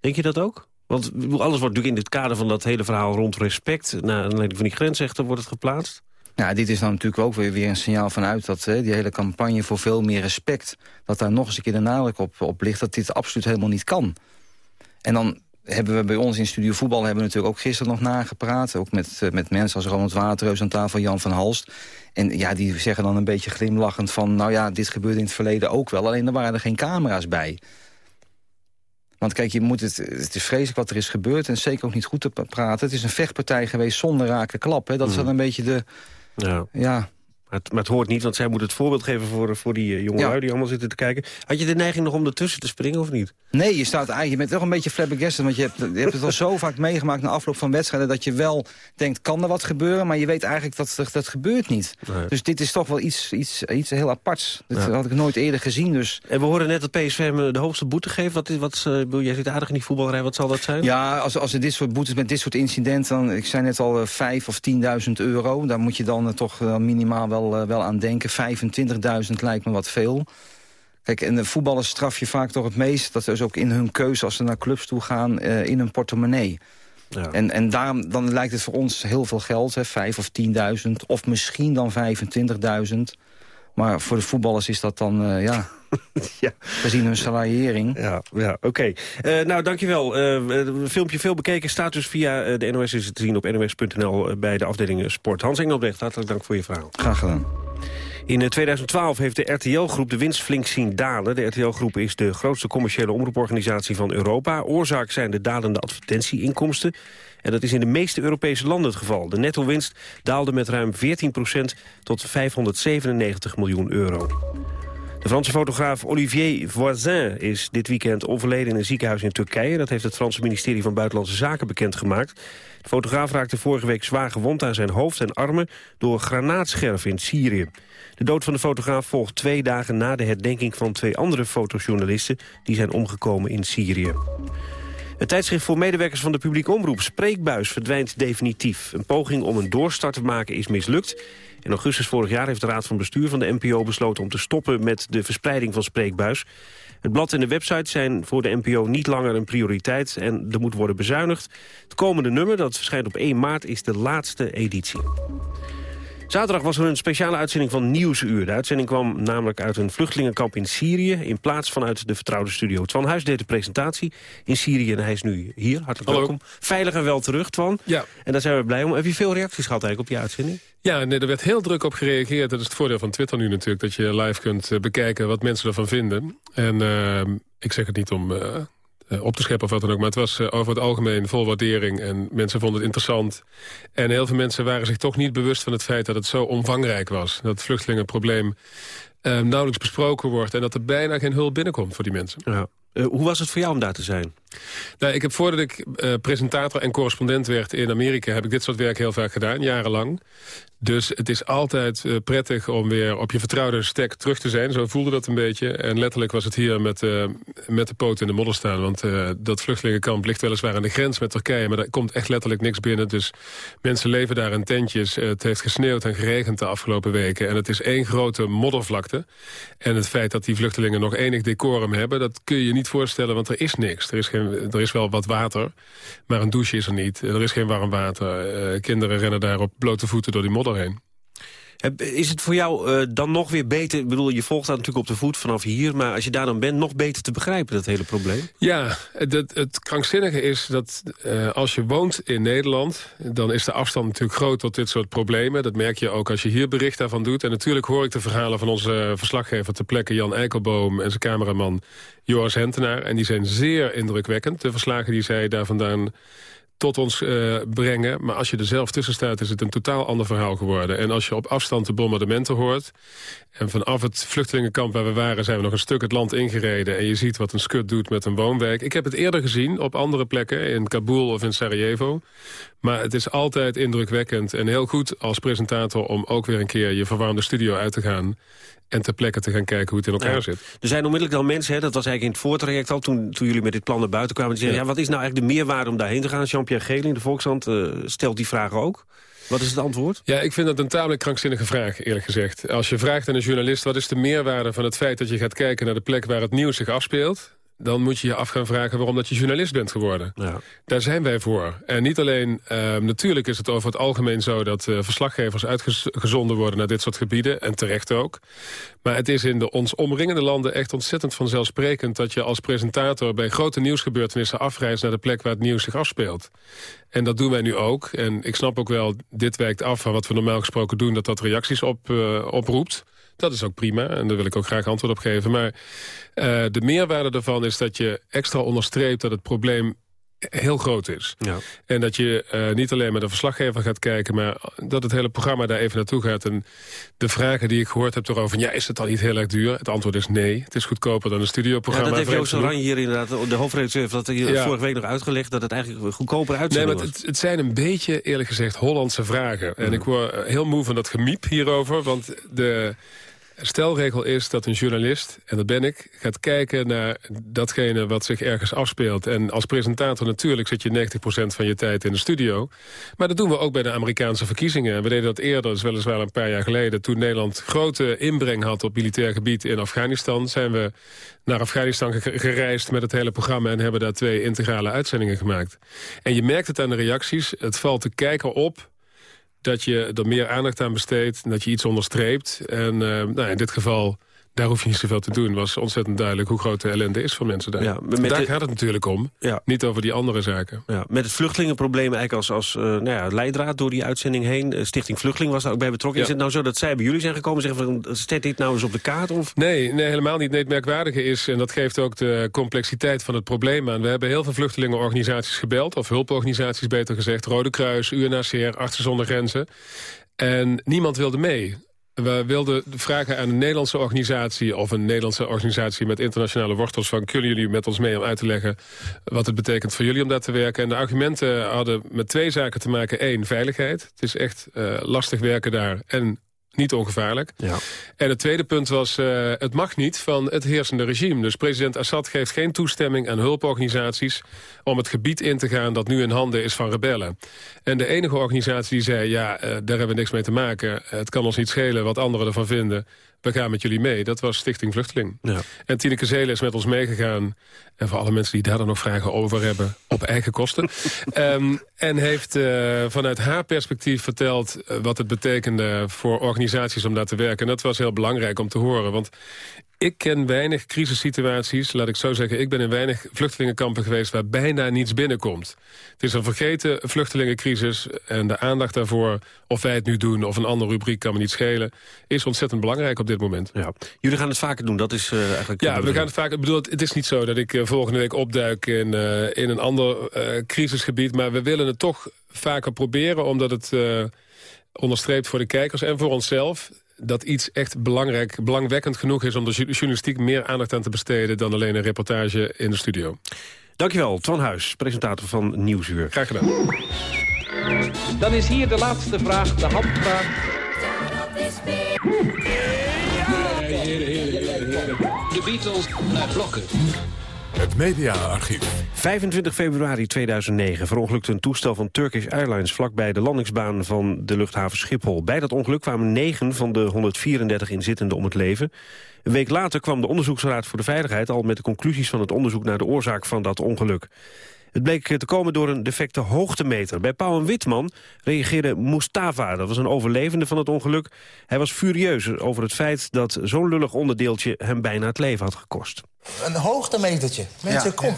Denk je dat ook? Want alles wordt natuurlijk in dit kader van dat hele verhaal rond respect... na aanleiding van die grensrechten wordt het geplaatst. Ja, dit is dan natuurlijk ook weer, weer een signaal vanuit dat hè, die hele campagne voor veel meer respect... dat daar nog eens een keer de nadruk op, op ligt dat dit absoluut helemaal niet kan. En dan hebben we bij ons in Studio Voetbal hebben we natuurlijk ook gisteren nog nagepraat. Ook met, eh, met mensen als Ronald Waterreus aan tafel, Jan van Halst. En ja, die zeggen dan een beetje glimlachend van... nou ja, dit gebeurde in het verleden ook wel, alleen er waren er geen camera's bij. Want kijk, je moet het, het is vreselijk wat er is gebeurd... en zeker ook niet goed te praten. Het is een vechtpartij geweest zonder raken klap. Hè. Dat is Mhm. dan een beetje de... Ja. Ja, Maar het, maar het hoort niet, want zij moet het voorbeeld geven voor, voor die uh, jonge Ja. lui die allemaal zitten te kijken. Had je de neiging nog om ertussen te springen of niet? Nee, je, staat eigenlijk, je bent toch een beetje flabbergasted. Want je hebt, je hebt het al zo vaak meegemaakt na afloop van wedstrijden... dat je wel denkt, kan er wat gebeuren? Maar je weet eigenlijk dat dat, dat gebeurt niet. Nee. Dus dit is toch wel iets, iets, iets heel aparts. Dat Ja. had ik nooit eerder gezien. Dus En we horen net dat PSV hem eh, de hoogste boete geeft. Wat, is- wat, eh, bedoel, jij zit aardig in die voetbalrij, wat zal dat zijn? ja, als, als er dit soort boetes met dit soort incidenten... dan, ik zei net al, eh, vijf of 10.000 euro. Daar moet je dan eh, toch eh, minimaal wel, eh, wel aan denken. 25.000 lijkt me wat veel. Kijk, en de voetballers straf je vaak toch het meest. Dat is ook in hun keuze als ze naar clubs toe gaan, eh, in hun portemonnee. Ja. En, en daarom dan lijkt het voor ons heel veel geld, hè, 5 of 10.000, of misschien dan 25.000. Maar voor de voetballers is dat dan, eh, ja, Ja. gezien hun salariering. Ja, ja oké. Eh, nou, dankjewel. Een filmpje veel bekeken staat dus via de NOS is te zien op nos.nl bij de afdeling Sport. Hans Engelbrecht, hartelijk dank voor je verhaal. Graag gedaan. In eh, 2012 heeft de RTL-groep de winst flink zien dalen. De RTL-groep is de grootste commerciële omroeporganisatie van Europa. Oorzaak zijn de dalende advertentieinkomsten. En dat is in de meeste Europese landen het geval. De netto-winst daalde met ruim 14% tot 597 miljoen euro. De Franse fotograaf Olivier Voisin is dit weekend overleden in een ziekenhuis in Turkije. Dat heeft het Franse ministerie van Buitenlandse Zaken bekendgemaakt. De fotograaf raakte vorige week zwaar gewond aan zijn hoofd en armen door granaatscherven in Syrië. De dood van de fotograaf volgt twee dagen na de herdenking van twee andere fotojournalisten die zijn omgekomen in Syrië. Het tijdschrift voor medewerkers van de publieke omroep Spreekbuis verdwijnt definitief. Een poging om een doorstart te maken is mislukt. In augustus vorig jaar heeft de Raad van Bestuur van de NPO besloten om te stoppen met de verspreiding van Spreekbuis. Het blad en de website zijn voor de NPO niet langer een prioriteit en er moet worden bezuinigd. Het komende nummer, dat verschijnt op 1 maart, is de laatste editie. Zaterdag was er een speciale uitzending van Nieuwsuur. De uitzending kwam namelijk uit een vluchtelingenkamp in Syrië... in plaats vanuit de vertrouwde studio. Twan Huis deed de presentatie in Syrië en hij is nu hier. Hartelijk Hallo. welkom. Veilig en wel terug, Twan. Ja. En daar zijn we blij om. Heb je veel reacties gehad eigenlijk op je uitzending? Ja, nee, er werd heel druk op gereageerd. Dat is het voordeel van Twitter nu natuurlijk. Dat je live kunt eh, bekijken wat mensen ervan vinden. En eh, ik zeg het niet om eh, op te scheppen of wat dan ook. Maar het was eh, over het algemeen vol waardering. En mensen vonden het interessant. En heel veel mensen waren zich toch niet bewust van het feit dat het zo omvangrijk was. Dat het vluchtelingenprobleem eh, nauwelijks besproken wordt. En dat er bijna geen hulp binnenkomt voor die mensen. Ja. Eh, hoe was het voor jou om daar te zijn? Nou, ik heb voordat ik eh, presentator en correspondent werd in Amerika... heb ik dit soort werk heel vaak gedaan, jarenlang. Dus het is altijd eh, prettig om weer op je vertrouwde stek terug te zijn. Zo voelde dat een beetje. En letterlijk was het hier met, eh, met de poot in de modder staan. Want eh, dat vluchtelingenkamp ligt weliswaar aan de grens met Turkije... maar daar komt echt letterlijk niks binnen. Dus mensen leven daar in tentjes. Het heeft gesneeuwd en geregend de afgelopen weken. En het is één grote moddervlakte. En het feit dat die vluchtelingen nog enig decorum hebben... dat kun je je niet voorstellen, want er is niks. Er is, geen, er is wel wat water, maar een douche is er niet. Er is geen warm water. Kinderen rennen daar op blote voeten door die modder heen. Heb- Is het voor jou eh, dan nog weer beter... Ik bedoel, je volgt dat natuurlijk op de voet vanaf hier... maar als je daar dan bent, nog beter te begrijpen, dat hele probleem? Ja, het, het, het krankzinnige is dat eh, als je woont in Nederland... dan is de afstand natuurlijk groot tot dit soort problemen. Dat merk je ook als je hier bericht daarvan doet. En natuurlijk hoor ik de verhalen van onze verslaggever ter plekke... Jan Eikelboom en zijn cameraman Joris Hentenaar. En die zijn zeer indrukwekkend. De verslagen die zij daar vandaan tot ons eh, brengen. Maar als je er zelf tussen staat, is het een totaal ander verhaal geworden. En als je op afstand de bombardementen hoort... en vanaf het vluchtelingenkamp waar we waren... zijn we nog een stuk het land ingereden... en je ziet wat een skut doet met een woonwijk. Ik heb het eerder gezien op andere plekken, in Kabul of in Sarajevo. Maar het is altijd indrukwekkend en heel goed als presentator... om ook weer een keer je verwarmde studio uit te gaan... en ter plekke te gaan kijken hoe het in elkaar Ja. zit. Er zijn onmiddellijk dan mensen, hè, dat was eigenlijk in het voortraject al... toen, toen jullie met dit plan naar buiten kwamen... die zeggen, ja. Ja. wat is nou eigenlijk de meerwaarde om daarheen te gaan? Jean-Pierre Geling, de Volkshand, eh, stelt die vraag ook. Wat is het antwoord? Ja, ik vind dat een tamelijk krankzinnige vraag, eerlijk gezegd. Als je vraagt aan een journalist... wat is de meerwaarde van het feit dat je gaat kijken naar de plek waar het nieuws zich afspeelt... dan moet je je af gaan vragen waarom dat je journalist bent geworden. Ja. Daar zijn wij voor. En niet alleen, uh, natuurlijk is het over het algemeen zo... dat uh, verslaggevers uitgezonden worden naar dit soort gebieden. En terecht ook. Maar het is in de ons omringende landen echt ontzettend vanzelfsprekend... dat je als presentator bij grote nieuwsgebeurtenissen afreist... naar de plek waar het nieuws zich afspeelt. En dat doen wij nu ook. En ik snap ook wel, dit wijkt af van wat we normaal gesproken doen... dat dat reacties op, uh, oproept. Dat is ook prima en daar wil ik ook graag antwoord op geven. Maar uh, de meerwaarde daarvan is dat je extra onderstreept... dat het probleem heel groot is. Ja. En dat je uh, niet alleen met een verslaggever gaat kijken... maar dat het hele programma daar even naartoe gaat. En de vragen die ik gehoord heb erover... ja, is het dan niet heel erg duur? Het antwoord is nee. Het is goedkoper dan een studioprogramma. Ja, dat heeft Joost Oranje hier inderdaad, de hoofdredacteur... heeft dat hier ja. vorige week nog uitgelegd... dat het eigenlijk goedkoper uitziet. Nee, maar het, het, zijn een beetje, eerlijk gezegd, Hollandse vragen. En ik word heel moe van dat gemiep hierover... want de stelregel is dat een journalist, en dat ben ik... gaat kijken naar datgene wat zich ergens afspeelt. En als presentator natuurlijk zit je 90% van je tijd in de studio. Maar dat doen we ook bij de Amerikaanse verkiezingen. We deden dat eerder, dus weliswaar een paar jaar geleden... toen Nederland grote inbreng had op militair gebied in Afghanistan... zijn we naar Afghanistan gereisd met het hele programma... en hebben daar twee integrale uitzendingen gemaakt. En je merkt het aan de reacties. Het valt de kijker op dat je er meer aandacht aan besteedt, dat je iets onderstreept. En uh, nou, in dit geval, daar hoef je niet zoveel te doen. was ontzettend duidelijk hoe groot de ellende is voor mensen daar. Ja, daar de... gaat het natuurlijk om, ja. niet over die andere zaken. Ja, met het vluchtelingenprobleem eigenlijk als, als uh, nou ja, leidraad door die uitzending heen. Stichting Vluchteling was daar ook bij betrokken. Is het nou zo dat zij bij jullie zijn gekomen en zeggen van... zet dit nou eens op de kaart? Of? Nee, nee, helemaal niet. Nee, het merkwaardige is, en dat geeft ook de complexiteit van het probleem aan... we hebben heel veel vluchtelingenorganisaties gebeld, of hulporganisaties beter gezegd... Rode Kruis, UNHCR, Artsen zonder Grenzen... En niemand wilde mee. We wilden vragen aan een Nederlandse organisatie... of een Nederlandse organisatie met internationale wortels... van kunnen jullie met ons mee om uit te leggen... wat het betekent voor jullie om daar te werken. En de argumenten hadden met twee zaken te maken. Eén, veiligheid. Het is echt uh, lastig werken daar. En niet ongevaarlijk. Ja. En het tweede punt was, uh, het mag niet van het heersende regime. Dus president Assad geeft geen toestemming aan hulporganisaties... om het gebied in te gaan dat nu in handen is van rebellen. En de enige organisatie die zei, ja, uh, daar hebben we niks mee te maken. Het kan ons niet schelen wat anderen ervan vinden we gaan met jullie mee. Dat was Stichting Vluchteling. Ja. En Tineke Zelen is met ons meegegaan. En voor alle mensen die daar dan nog vragen over hebben... op eigen kosten. um, en heeft uh, vanuit haar perspectief verteld... Uh, wat het betekende voor organisaties om daar te werken. En dat was heel belangrijk om te horen. Want ik ken weinig crisissituaties, laat ik zo zeggen. Ik ben in weinig vluchtelingenkampen geweest waar bijna niets binnenkomt. Het is een vergeten vluchtelingencrisis en de aandacht daarvoor... of wij het nu doen of een andere rubriek kan me niet schelen... is ontzettend belangrijk op dit moment. Ja. Jullie gaan het vaker doen, dat is uh, eigenlijk... Ja, we gaan het vaker... Ik bedoel, het is niet zo dat ik uh, volgende week opduik in, uh, in een ander crisisgebied... maar we willen het toch vaker proberen, omdat het onderstreept voor de kijkers en voor onszelf dat iets echt belangrijk, belangwekkend genoeg is... om de journalistiek meer aandacht aan te besteden... dan alleen een reportage in de studio. Dankjewel, Twan Huis, presentator van Nieuwsuur. Graag gedaan. Dan is hier de laatste vraag, de handvraag. De Beatles naar blokken. Het mediaarchief. 25 februari 2009 verongelukte een toestel van Turkish Airlines... vlakbij de landingsbaan van de luchthaven Schiphol. Bij dat ongeluk kwamen 9 van de 134 inzittenden om het leven. Een week later kwam de Onderzoeksraad voor de Veiligheid... al met de conclusies van het onderzoek naar de oorzaak van dat ongeluk. Het bleek te komen door een defecte hoogtemeter. Bij Pauw en Witman reageerde Mustafa. Dat was een overlevende van het ongeluk. Hij was furieus over het feit dat zo'n lullig onderdeeltje... hem bijna het leven had gekost. Een hoogtemetertje. Mensen, ja, kom. Ja.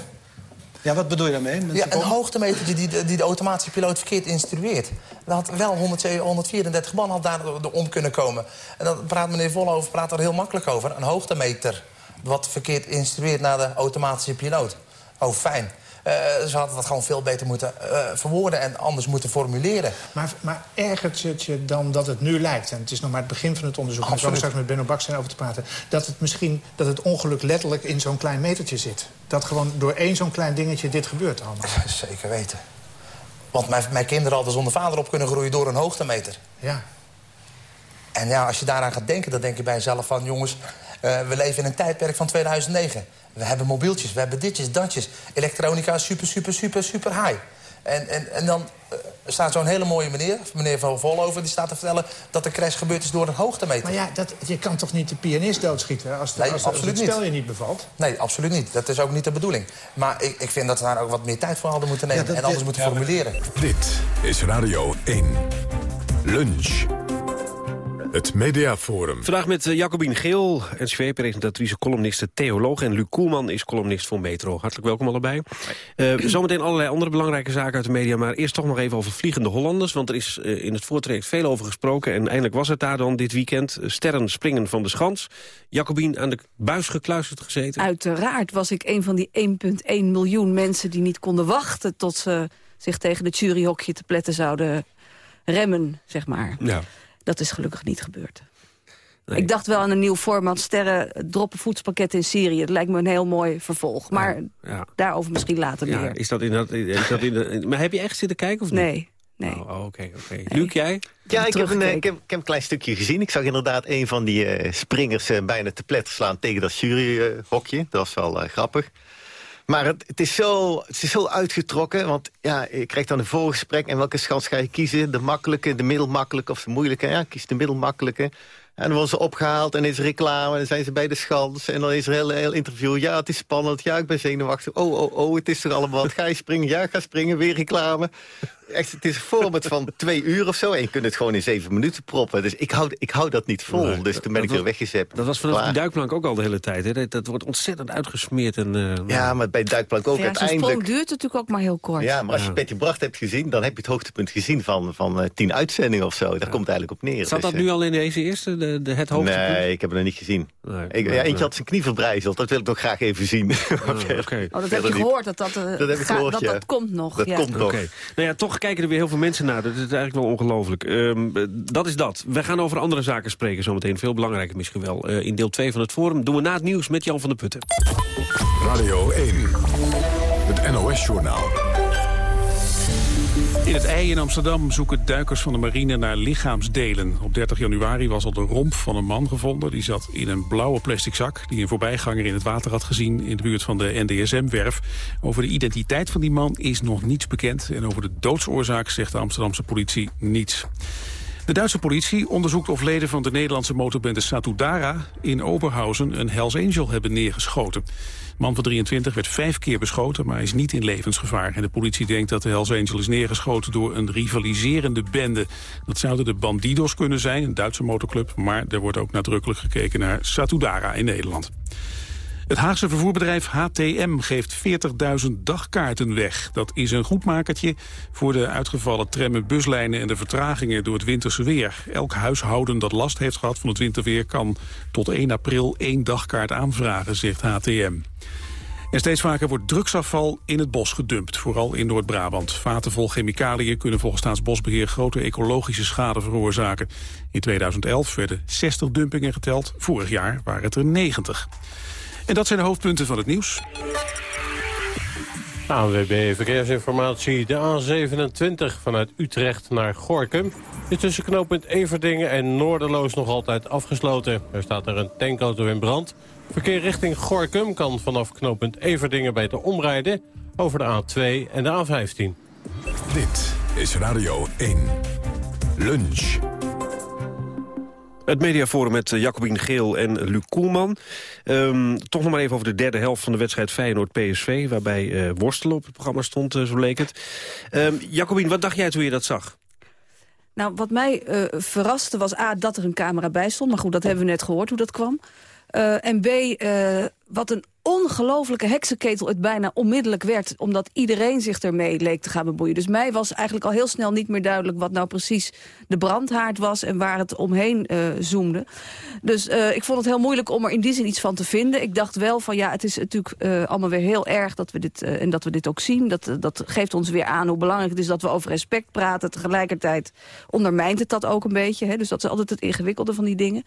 ja. wat bedoel je daarmee? Mensen, ja, een kom. hoogtemetertje die de, die de automatische piloot verkeerd instrueert. Dat had wel 100, 134 man had daar om kunnen komen. En dan praat meneer Volhoven praat er heel makkelijk over. Een hoogtemeter wat verkeerd instrueert naar de automatische piloot. Oh, fijn. Uh, ze hadden dat gewoon veel beter moeten uh, verwoorden en anders moeten formuleren. Maar, maar ergert het je dan dat het nu lijkt, en het is nog maar het begin van het onderzoek... en we straks met Benno Bakstein over te praten... dat het misschien dat het ongeluk letterlijk in zo'n klein metertje zit? Dat gewoon door één zo'n klein dingetje dit gebeurt allemaal? Zeker weten. Want mijn, mijn kinderen hadden zonder vader op kunnen groeien door een hoogtemeter. Ja. En ja, als je daaraan gaat denken, dan denk je bij jezelf van... jongens, uh, we leven in een tijdperk van 2009. We hebben mobieltjes, we hebben ditjes, datjes. Elektronica is super, super, super, super high. En, en, en dan uh, Er staat zo'n hele mooie meneer, meneer Van Volhoven... die staat te vertellen dat de crash gebeurd is door een hoogtemeter. Maar ja, dat, je kan toch niet de pianist doodschieten als, de, Nee, als, de- als absoluut het niet. stel je niet bevalt? Nee, absoluut niet. Dat is ook niet de bedoeling. Maar ik, ik vind dat we daar ook wat meer tijd voor hadden moeten nemen... Ja, dat- en anders moeten ja, formuleren. Dit is Radio 1. Lunch. Het Mediaforum. Vandaag met eh, Jacobien Geel, NCV-presentatrice, columniste, theoloog... en Luc Koelman is columnist voor Metro. Hartelijk welkom allebei. Eh, zometeen allerlei andere belangrijke zaken uit de media... maar eerst toch nog even over Vliegende Hollanders... want er is eh, in het voortraject veel over gesproken... en eindelijk was het daar dan dit weekend. Sterren springen van de schans. Jacobien aan de buis gekluisterd gezeten. Uiteraard was ik een van die 1,1 miljoen mensen die niet konden wachten... tot ze zich tegen het juryhokje te pletten zouden remmen, zeg maar. Ja. Dat is gelukkig niet gebeurd. Ik dacht wel aan een nieuw format, sterren droppen voedselpakketten in Syrië. Dat lijkt me een heel mooi vervolg. Maar Ja. daarover misschien later Ja, meer. is dat in dat, is dat in de, maar heb je echt zitten kijken of niet? Nee, nee. Oh, oké, oké. Luc, jij? Ja, ik heb, een, eh, ik, heb, ik heb een klein stukje gezien. Ik zag inderdaad een van die eh, springers eh, bijna te pletter slaan tegen dat juryhokje. dat was wel grappig. Maar het, het, is zo, het is zo uitgetrokken, want ja, je krijgt dan een voorgesprek... en welke schans ga je kiezen? De makkelijke, de middelmakkelijke of de moeilijke? Ja, kies de middelmakkelijke. En dan worden ze opgehaald en is reclame en dan zijn ze bij de schans... en dan is er een heel, heel interview. Ja, het is spannend. Ja, ik ben zenuwachtig. Oh, oh, oh, het is er allemaal. wat. Ga je springen? Ja, ga springen. Weer reclame. Echt, het is een format van twee uur of zo. En je kunt het gewoon in zeven minuten proppen. Dus ik hou, ik hou dat niet vol. Nee, dus toen ben ik weer weggezept. Dat was vanaf Klaar. die duikplank ook al de hele tijd. Hè? Dat, dat wordt ontzettend uitgesmeerd. En, eh, Ja, maar bij duikplank ook Ja, Zo'n uiteindelijk... sprong duurt natuurlijk ook maar heel kort. Ja, maar als je Petje Bracht hebt gezien... dan heb je het hoogtepunt gezien van, van eh, tien uitzendingen of zo. Daar komt het eigenlijk op neer. Zat Dus, dat eh, nu al in deze eerste, de, de, het hoogtepunt? Nee, ik heb het nog niet gezien. Nee, ik, nee, ja, nee. eentje had zijn knie verbrijzeld. Dat wil ik nog graag even zien. Verder- Oh, dat heb je gehoord, dat dat, eh, Dat heb ik ga- gehoord, dat, ja. dat komt nog. Dat komt nog. Nou ja, toch kijken er weer heel veel mensen naar. Dat is eigenlijk wel ongelooflijk. Ehm, eh, dat is dat. We gaan over andere zaken spreken zometeen. Veel belangrijker misschien wel. Eh, in deel 2 van het forum doen we na het nieuws met Jan van der Putten. Radio 1. Het NOS-journaal. In het IJ in Amsterdam zoeken duikers van de marine naar lichaamsdelen. Op 30 januari was al de romp van een man gevonden. Die zat in een blauwe plastic zak die een voorbijganger in het water had gezien... in de buurt van de NDSM-werf. Over de identiteit van die man is nog niets bekend. En over de doodsoorzaak zegt de Amsterdamse politie niets. De Duitse politie onderzoekt of leden van de Nederlandse motorbende Satudara in Oberhausen een Hells Angel hebben neergeschoten. De man van 23 werd vijf keer beschoten, maar is niet in levensgevaar. En de politie denkt dat de Hells Angel is neergeschoten door een rivaliserende bende. Dat zouden de Bandidos kunnen zijn, een Duitse motorclub, maar er wordt ook nadrukkelijk gekeken naar Satudara in Nederland. Het Haagse vervoerbedrijf HTM geeft 40.000 dagkaarten weg. Dat is een goed makertje voor de uitgevallen trammen, buslijnen en de vertragingen door het winterse weer. Elk huishouden dat last heeft gehad van het winterweer kan tot 1 april één dagkaart aanvragen, zegt HTM. En steeds vaker wordt drugsafval in het bos gedumpt, vooral in Noord-Brabant. Vaten vol chemicaliën kunnen volgens Staatsbosbeheer grote ecologische schade veroorzaken. In 2011 werden 60 dumpingen geteld, vorig jaar waren het er 90. En dat zijn de hoofdpunten van het nieuws. ANWB Verkeersinformatie. De A27 vanuit Utrecht naar Gorkum is tussen knooppunt Everdingen en Noorderloos nog altijd afgesloten. Er staat er een tankauto in brand. Verkeer richting Gorkum kan vanaf knooppunt Everdingen beter omrijden over de A2 en de A15. Dit is Radio 1. Lunch. Het mediaforum met eh, Jacobien Geel en Luc Koelman. Ehm, toch nog maar even over de derde helft van de wedstrijd Feyenoord-PSV... waarbij eh, worstelen op het programma stond, uh, zo leek het. Um, Jacobien, wat dacht jij toen je dat zag? Nou, wat mij uh, verraste was A, dat er een camera bij stond. Maar goed, dat hebben we net gehoord hoe dat kwam. Uh, en B, uh, wat een ongelofelijke heksenketel het bijna onmiddellijk werd... omdat iedereen zich ermee leek te gaan bemoeien. Dus mij was eigenlijk al heel snel niet meer duidelijk... wat nou precies de brandhaard was en waar het omheen uh, zoomde. Dus uh, ik vond het heel moeilijk om er in die zin iets van te vinden. Ik dacht wel van ja, het is natuurlijk uh, allemaal weer heel erg... Dat we dit, en dat we dit ook zien. Dat, dat geeft ons weer aan hoe belangrijk het is dat we over respect praten. Tegelijkertijd ondermijnt het dat ook een beetje. Hè? Dus dat is altijd het ingewikkelde van die dingen.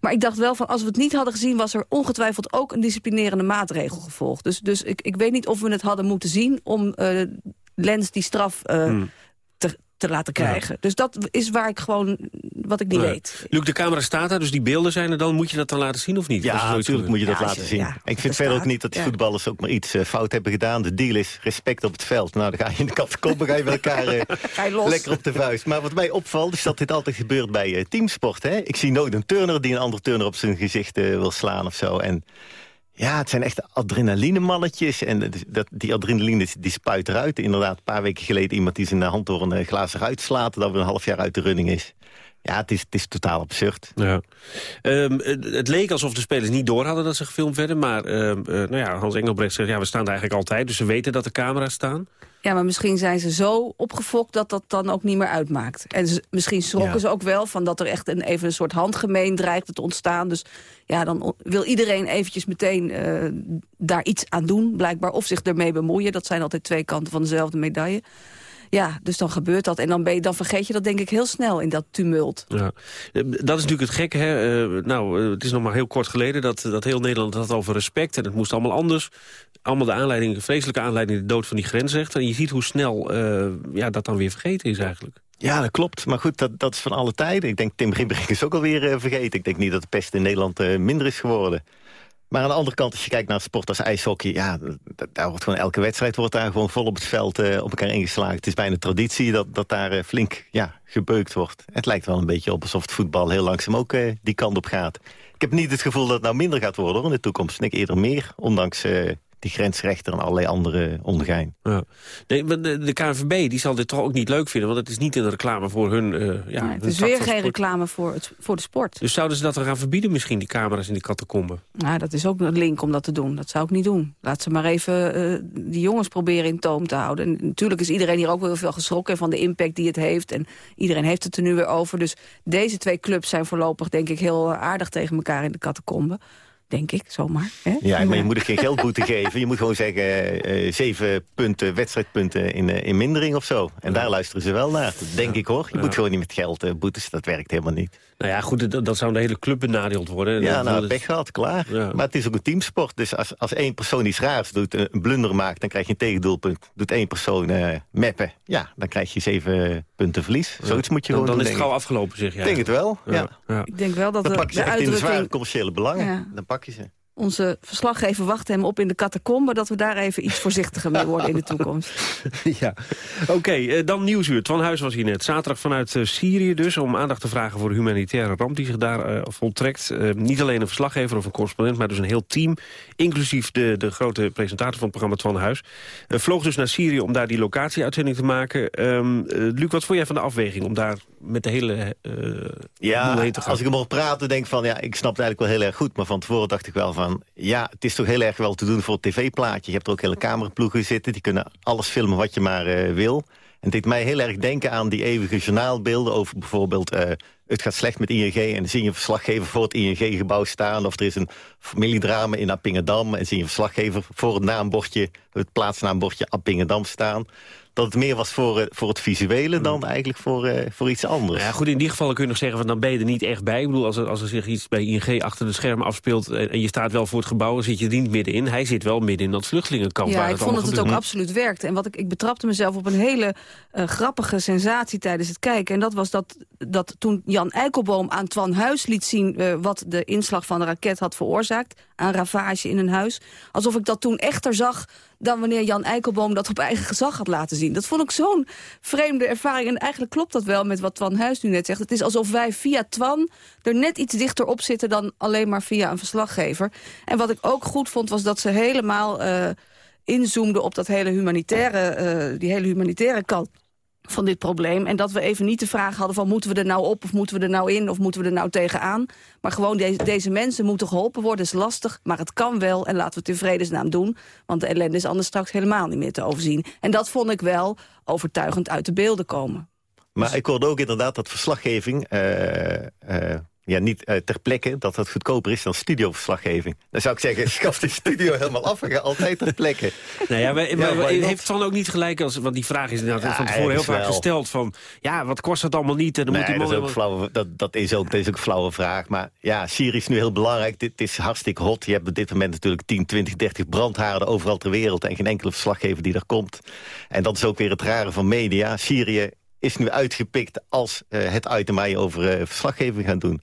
Maar ik dacht wel van, als we het niet hadden gezien... was er ongetwijfeld ook een disciplinerende maatregel gevolgd. Dus, dus ik, ik weet niet of we het hadden moeten zien... om uh, Lens die straf uh, hmm. Te, te laten krijgen. Ja. Dus dat is waar ik gewoon wat ik niet weet. Luc, de camera staat daar, dus die beelden zijn er dan. Moet je dat dan laten zien of niet? Ja, natuurlijk moet je dat Ja, laten je- zien. ik vind verder ook niet dat die ja. voetballers ook maar iets eh, fout hebben gedaan. De deal is respect op het veld. Nou, dan ga je in de catacombe, ga je met elkaar eh, lekker op de vuist. Maar wat mij opvalt is dat dit altijd gebeurt bij eh, teamsport. Hè? Ik zie nooit een turner die een andere turner op zijn gezicht wil slaan of zo. En ja, het zijn echt adrenalinemannetjes. En dat- die adrenaline die spuit eruit. Inderdaad, een paar weken geleden iemand die zijn hand door een eh, glazen ruit slaat... dat we een half jaar uit de running is. Ja, het is, het is totaal absurd. Ja. Ehm, het, leek alsof de spelers niet door hadden dat ze gefilmd werden. Maar ehm, eh, nou ja, Hans Engelbrecht zegt, ja, we staan er eigenlijk altijd. Dus ze weten dat er camera's staan. Ja, maar misschien zijn ze zo opgefokt dat dat dan ook niet meer uitmaakt. En ze- misschien schrokken Ja. ze ook wel van dat er echt een, even een soort handgemeen dreigt te ontstaan. Dus ja, dan wil iedereen eventjes meteen eh, daar iets aan doen, blijkbaar. Of zich ermee bemoeien. Dat zijn altijd twee kanten van dezelfde medaille. Ja, dus dan gebeurt dat. En dan, ben je, dan vergeet je dat denk ik heel snel in dat tumult. Ja. Eh, Dat is natuurlijk het gekke. Hè? Eh, nou, het is nog maar heel kort geleden dat, dat heel Nederland had over respect. En het moest allemaal anders. Allemaal de aanleiding, vreselijke aanleiding, de dood van die grensrechter. En je ziet hoe snel eh, ja, dat dan weer vergeten is eigenlijk. Ja, dat klopt. Maar goed, dat, dat is van alle tijden. Ik denk, Tim Grimbrink is ook alweer eh, vergeten. Ik denk niet dat de pest in Nederland eh, minder is geworden. Maar aan de andere kant, als je kijkt naar sport als ijshockey... ja, daar wordt gewoon elke wedstrijd wordt daar gewoon vol op het veld op elkaar ingeslagen. Het is bijna traditie dat, dat daar flink ja, gebeukt wordt. Het lijkt wel een beetje op alsof het voetbal heel langzaam ook die kant op gaat. Ik heb niet het gevoel dat het nou minder gaat worden hoor, in de toekomst. Denk eerder meer, ondanks eh, die grensrechter en allerlei andere ongein. Ja. Nee, maar de, de KNVB die zal dit toch ook niet leuk vinden. Want het is niet een reclame voor hun... eh ja, Nee, hun het is weer geen sport. reclame voor, het, voor de sport. Dus zouden ze dat dan gaan verbieden misschien, die camera's in die catacomben? Nou, dat is ook een link om dat te doen. Dat zou ik niet doen. Laat ze maar even eh, die jongens proberen in toom te houden. En natuurlijk is iedereen hier ook wel heel veel geschrokken van de impact die het heeft. En iedereen heeft het er nu weer over. Dus deze twee clubs zijn voorlopig denk ik heel aardig tegen elkaar in de catacombe. Denk ik, zomaar. Hè? Ja, maar je moet er geen geldboete geven. Je moet gewoon zeggen, eh, zeven punten, wedstrijdpunten in, eh, in mindering of zo. En daar luisteren ze wel naar. Dat denk ik hoor. Je moet gewoon niet met geld eh, boetes. Dat werkt helemaal niet. Nou ja, goed, dat, dat zou de hele club benadeeld worden. Ja, nou, dat- pech gehad, klaar. Maar het is ook een teamsport. Dus als, als één persoon iets raars doet, eh, een blunder maakt... dan krijg je een tegendoelpunt. Doet één persoon eh meppen, ja, dan krijg je zeven punten verlies. Zoiets moet je dan, gewoon dan doen, is het gauw afgelopen, zeg jij. Ik denk het wel, ja. ja. Ik denk wel dat Dan de, pak je de echt in de zware uitdrukking... commerciële belangen. Ja. Dan pak je ze. Onze verslaggever wacht hem op in de catacombe... dat we daar even iets voorzichtiger mee worden in de toekomst. ja. Oké, eh, dan Nieuwsuur. Twan Huis was hier net. Zaterdag vanuit eh, Syrië dus, om aandacht te vragen voor de humanitaire ramp die zich daar eh, voltrekt. Niet alleen een verslaggever of een correspondent, maar dus een heel team. Inclusief de, de grote presentator van het programma Twan Huis. Vloog dus naar Syrië om daar die locatieuitzending te maken. Ehm, eh, Luc, wat vond jij van de afweging om daar met de hele boel Ja, heen te gaan? als ik hem hoor praten, denk ik van... ja, ik snap het eigenlijk wel heel erg goed. Maar van tevoren dacht ik wel van... ja, het is toch heel erg wel te doen voor het tv-plaatje. Je hebt er ook hele cameraploegen zitten. Die kunnen alles filmen wat je maar eh, wil. En het deed mij heel erg denken aan die eeuwige journaalbeelden... over bijvoorbeeld... eh, het gaat slecht met ING en dan zie je een verslaggever voor het ING-gebouw staan... of er is een familiedrama in Appingedam... en zie je een verslaggever voor het naambordje, het plaatsnaambordje Appingedam staan... dat het meer was voor, eh, voor het visuele dan eigenlijk voor, eh, voor iets anders. Ja, goed, in die gevallen kun je nog zeggen, van dan ben je er niet echt bij. Ik bedoel, als er, als er zich iets bij ING achter de schermen afspeelt... en, en je staat wel voor het gebouw, dan zit je er niet middenin. Hij zit wel midden in dat vluchtelingenkamp. Ja, waar ik vond dat het ook absoluut werkte. En wat ik, ik betrapte mezelf op een hele eh, grappige sensatie tijdens het kijken. En dat was dat, dat toen Jan Eikelboom aan Twan Huis liet zien... eh, wat de inslag van de raket had veroorzaakt aan ravage in een huis. Alsof ik dat toen echter zag dan wanneer Jan Eikelboom dat op eigen gezag had laten zien. Dat vond ik zo'n vreemde ervaring. En eigenlijk klopt dat wel met wat Twan Huis nu net zegt. Het is alsof wij via Twan er net iets dichter op zitten... dan alleen maar via een verslaggever. En wat ik ook goed vond, was dat ze helemaal... eh, inzoomde op dat hele humanitaire, eh, die hele humanitaire kant van dit probleem. En dat we even niet de vraag hadden van moeten we er nou op of moeten we er nou in of moeten we er nou tegenaan. Maar gewoon deze, deze mensen moeten geholpen worden, is lastig, maar het kan wel. En laten we het in vredesnaam doen, want de ellende is anders straks helemaal niet meer te overzien. En dat vond ik wel overtuigend uit de beelden komen. Maar ik hoorde ook inderdaad dat verslaggeving... eh, eh, ja, niet eh, ter plekke, dat dat goedkoper is dan studioverslaggeving. Dan zou ik zeggen, schaf die studio helemaal af en ga altijd ter plekke. Nou ja, maar, heeft Twan ook niet gelijk, als, want die vraag is inderdaad Ja, van tevoren heel vaak wel. gesteld van... ja, wat kost dat allemaal niet? En dan moet die dat, is ook flauwe, dat, dat, is ook, dat is ook een flauwe vraag. Maar ja, Syrië is nu heel belangrijk. Dit is hartstikke hot. Je hebt op dit moment natuurlijk 10, 20, 30 brandhaarden overal ter wereld... en geen enkele verslaggever die er komt. En dat is ook weer het rare van media. Syrië is nu uitgepikt als eh, het item waar over uh, verslaggeving gaat doen.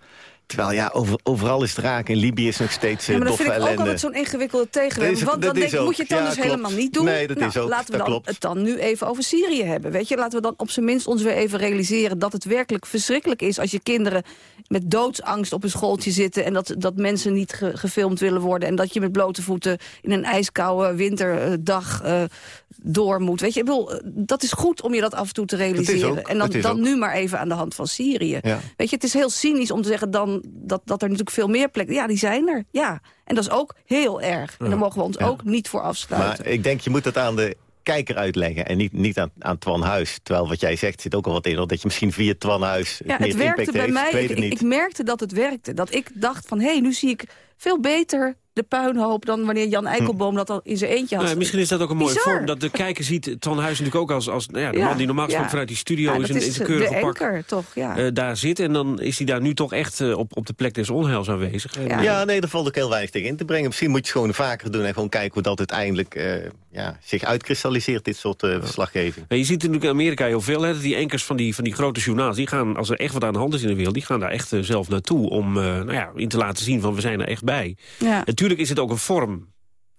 Terwijl ja, over, overal is het raak. In Libië is nog steeds uh, ja, maar dat vind ik ook altijd zo'n ingewikkelde tegenwerking. Want dan denk ik, moet je het dan dus helemaal niet doen? Nee, dat nou, is ook, laten we dat dan klopt. het dan nu even over Syrië hebben. Weet je, laten we dan op zijn minst ons weer even realiseren... dat het werkelijk verschrikkelijk is als je kinderen met doodsangst op een schooltje zitten... en dat, dat mensen niet ge, gefilmd willen worden... en dat je met blote voeten in een ijskoude winterdag uh, door moet. Weet je, ik bedoel, dat is goed om je dat af en toe te realiseren. Ook, en dan, dan nu maar even aan de hand van Syrië. Ja. Weet je, het is heel cynisch om te zeggen dan, dat, dat er natuurlijk veel meer plekken... Ja, die zijn er, ja. En dat is ook heel erg. En daar mogen we ons Ja. ook niet voor afsluiten. Maar ik denk, je moet het aan de kijker uitleggen en niet, niet aan, aan Twan Huis. Terwijl wat jij zegt zit ook al wat in, dat je misschien via Twan Huis ja, meer het werkte impact bij heeft. mij. Ik weet Ik, het ik, niet. ik merkte dat het werkte. Dat ik dacht van, hé, hey, nu zie ik veel beter de puinhoop... dan wanneer Jan Eikelboom dat al in zijn eentje had. Nou, misschien is dat ook een mooie Bizar. vorm. Dat de kijker ziet Twan Huis natuurlijk ook als, als nou ja, de Ja, man die normaal gesproken ja. vanuit die studio Ja, is in, is in zijn de keurige pak anker, toch, ja. eh, daar zit. En dan is hij daar nu toch echt eh, op, op de plek des onheils aanwezig. Ja. nee, daar valt ook heel weinig tegen in te brengen. Misschien moet je het gewoon vaker doen en gewoon kijken hoe dat uiteindelijk eh, ja, zich uitkristalliseert, dit soort eh, verslaggeving. Maar je ziet natuurlijk in Amerika heel veel. Hè, dat die enkers van die, van die grote journaals, die gaan, als er echt wat aan de hand is in de wereld, die gaan daar echt eh, zelf naartoe om eh, nou ja, in te laten zien van we zijn er echt bij. Ja. Natuurlijk is het ook een vorm.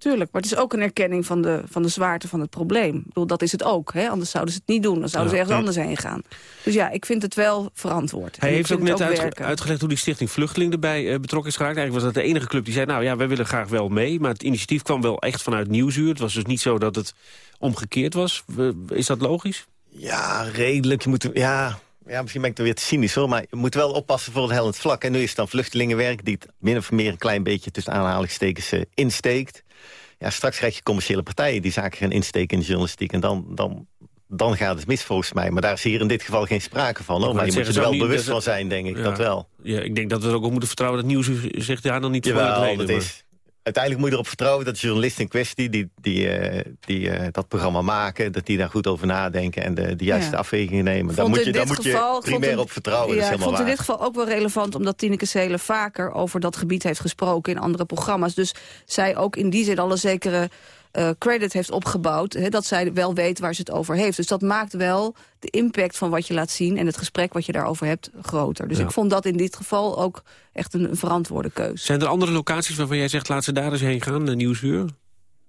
Tuurlijk, maar het is ook een erkenning van de, van de zwaarte van het probleem. Ik bedoel, dat is het ook, hè? anders zouden ze het niet doen. Dan zouden Ja. ze ergens anders heen gaan. Dus ja, ik vind het wel verantwoord. Hij heeft ook net het uitge- werken. uitgelegd hoe die stichting Vluchteling erbij eh, betrokken is geraakt. Eigenlijk was dat de enige club die zei, nou ja, wij willen graag wel mee. Maar het initiatief kwam wel echt vanuit Nieuwsuur. Het was dus niet zo dat het omgekeerd was. Is dat logisch? Ja, redelijk. Je moet, ja, ja, misschien ben ik er weer te cynisch hoor, maar je moet wel oppassen voor het hellend vlak. En nu is het dan vluchtelingenwerk die het min of meer een klein beetje tussen aanhalingstekens eh, insteekt. Ja, straks krijg je commerciële partijen die zaken gaan insteken in de journalistiek. En dan, dan, dan gaat het mis volgens mij. Maar daar is hier in dit geval geen sprake van. Wou Maar je moet er wel niet- bewust van zijn, denk ik. Ja. Dat wel. Ja, ik denk dat we er ook op moeten vertrouwen dat Nieuwsuur zegt, ja, dan niet voor het Jawel, dat is, uiteindelijk moet je erop vertrouwen dat de journalisten in kwestie... die, die, eh, die eh, dat programma maken, dat die daar goed over nadenken... en de, de juiste Ja. afwegingen nemen. Daar moet je, dit moet je primair in- op vertrouwen. Ja, dat is ik vond in dit geval ook wel relevant... omdat Tineke Seelen vaker over dat gebied heeft gesproken... in andere programma's. Dus zij ook in die zin al een zekere eh, credit heeft opgebouwd... Hè, dat zij wel weet waar ze het over heeft. Dus dat maakt wel de impact van wat je laat zien... en het gesprek wat je daarover hebt groter. Dus Ja. ik vond dat in dit geval ook echt een, een verantwoorde keus. Zijn er andere locaties waarvan jij zegt, laat ze daar eens heen gaan, de Nieuwsuur?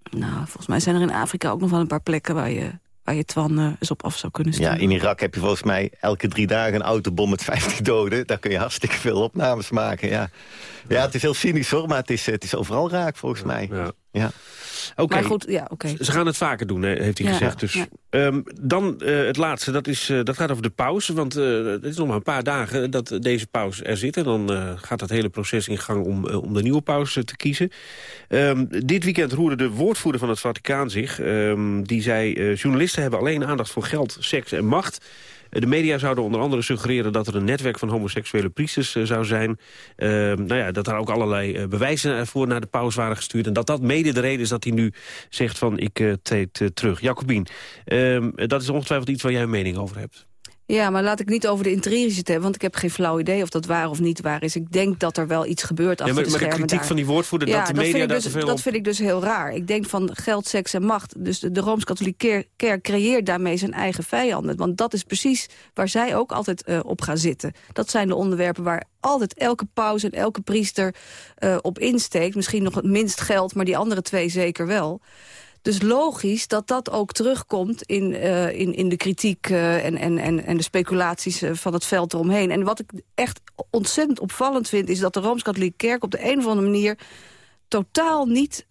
Nou, volgens mij zijn er in Afrika ook nog wel een paar plekken... waar je, waar je Twan eh, eens op af zou kunnen sturen. Ja, in Irak heb je volgens mij elke drie dagen een autobom met 50 doden. Daar kun je hartstikke veel opnames maken, ja. Ja, het is heel cynisch hoor, maar het is, het is overal raak volgens mij. Ja. Ja. Oké. Maar goed, ja, oké. Ze gaan het vaker doen, heeft hij Ja. gezegd. Dus. Ja. Ehm, dan eh, het laatste, dat, is, eh, dat gaat over de pauze. Want eh, het is nog maar een paar dagen dat deze pauze er zit. En dan gaat dat hele proces in gang om, om de nieuwe pauze te kiezen. Ehm, dit weekend roerde de woordvoerder van het Vaticaan zich. Ehm, die zei, journalisten hebben alleen aandacht voor geld, seks en macht. De media zouden onder andere suggereren dat er een netwerk van homoseksuele priesters eh, zou zijn. Ehm, nou ja, dat er ook allerlei eh, bewijzen voor naar de paus waren gestuurd. En dat dat mede de reden is dat hij nu zegt van ik eh, treed terug. Jacobien, ehm, dat is ongetwijfeld iets waar jij een mening over hebt. Ja, maar laat ik niet over de intriges het hebben... want ik heb geen flauw idee of dat waar of niet waar is. Ik denk dat er wel iets gebeurt Ja, achter maar, de maar de schermen kritiek daar. van die woordvoerder ja, dat de media vind ik daar dus, te veel dat op... vind ik dus heel raar. Ik denk van geld, seks en macht. Dus de, de Rooms-Katholieke Kerk- Kerk creëert daarmee zijn eigen vijanden. Want dat is precies waar zij ook altijd eh, op gaan zitten. Dat zijn de onderwerpen waar altijd elke paus en elke priester eh, op insteekt. Misschien nog het minst geld, maar die andere twee zeker wel. Dus logisch dat dat ook terugkomt in, eh, in, in de kritiek eh, en, en, en, en de speculaties eh, van het veld eromheen. En wat ik echt ontzettend opvallend vind... is dat de Rooms-Katholieke Kerk op de een of andere manier totaal niet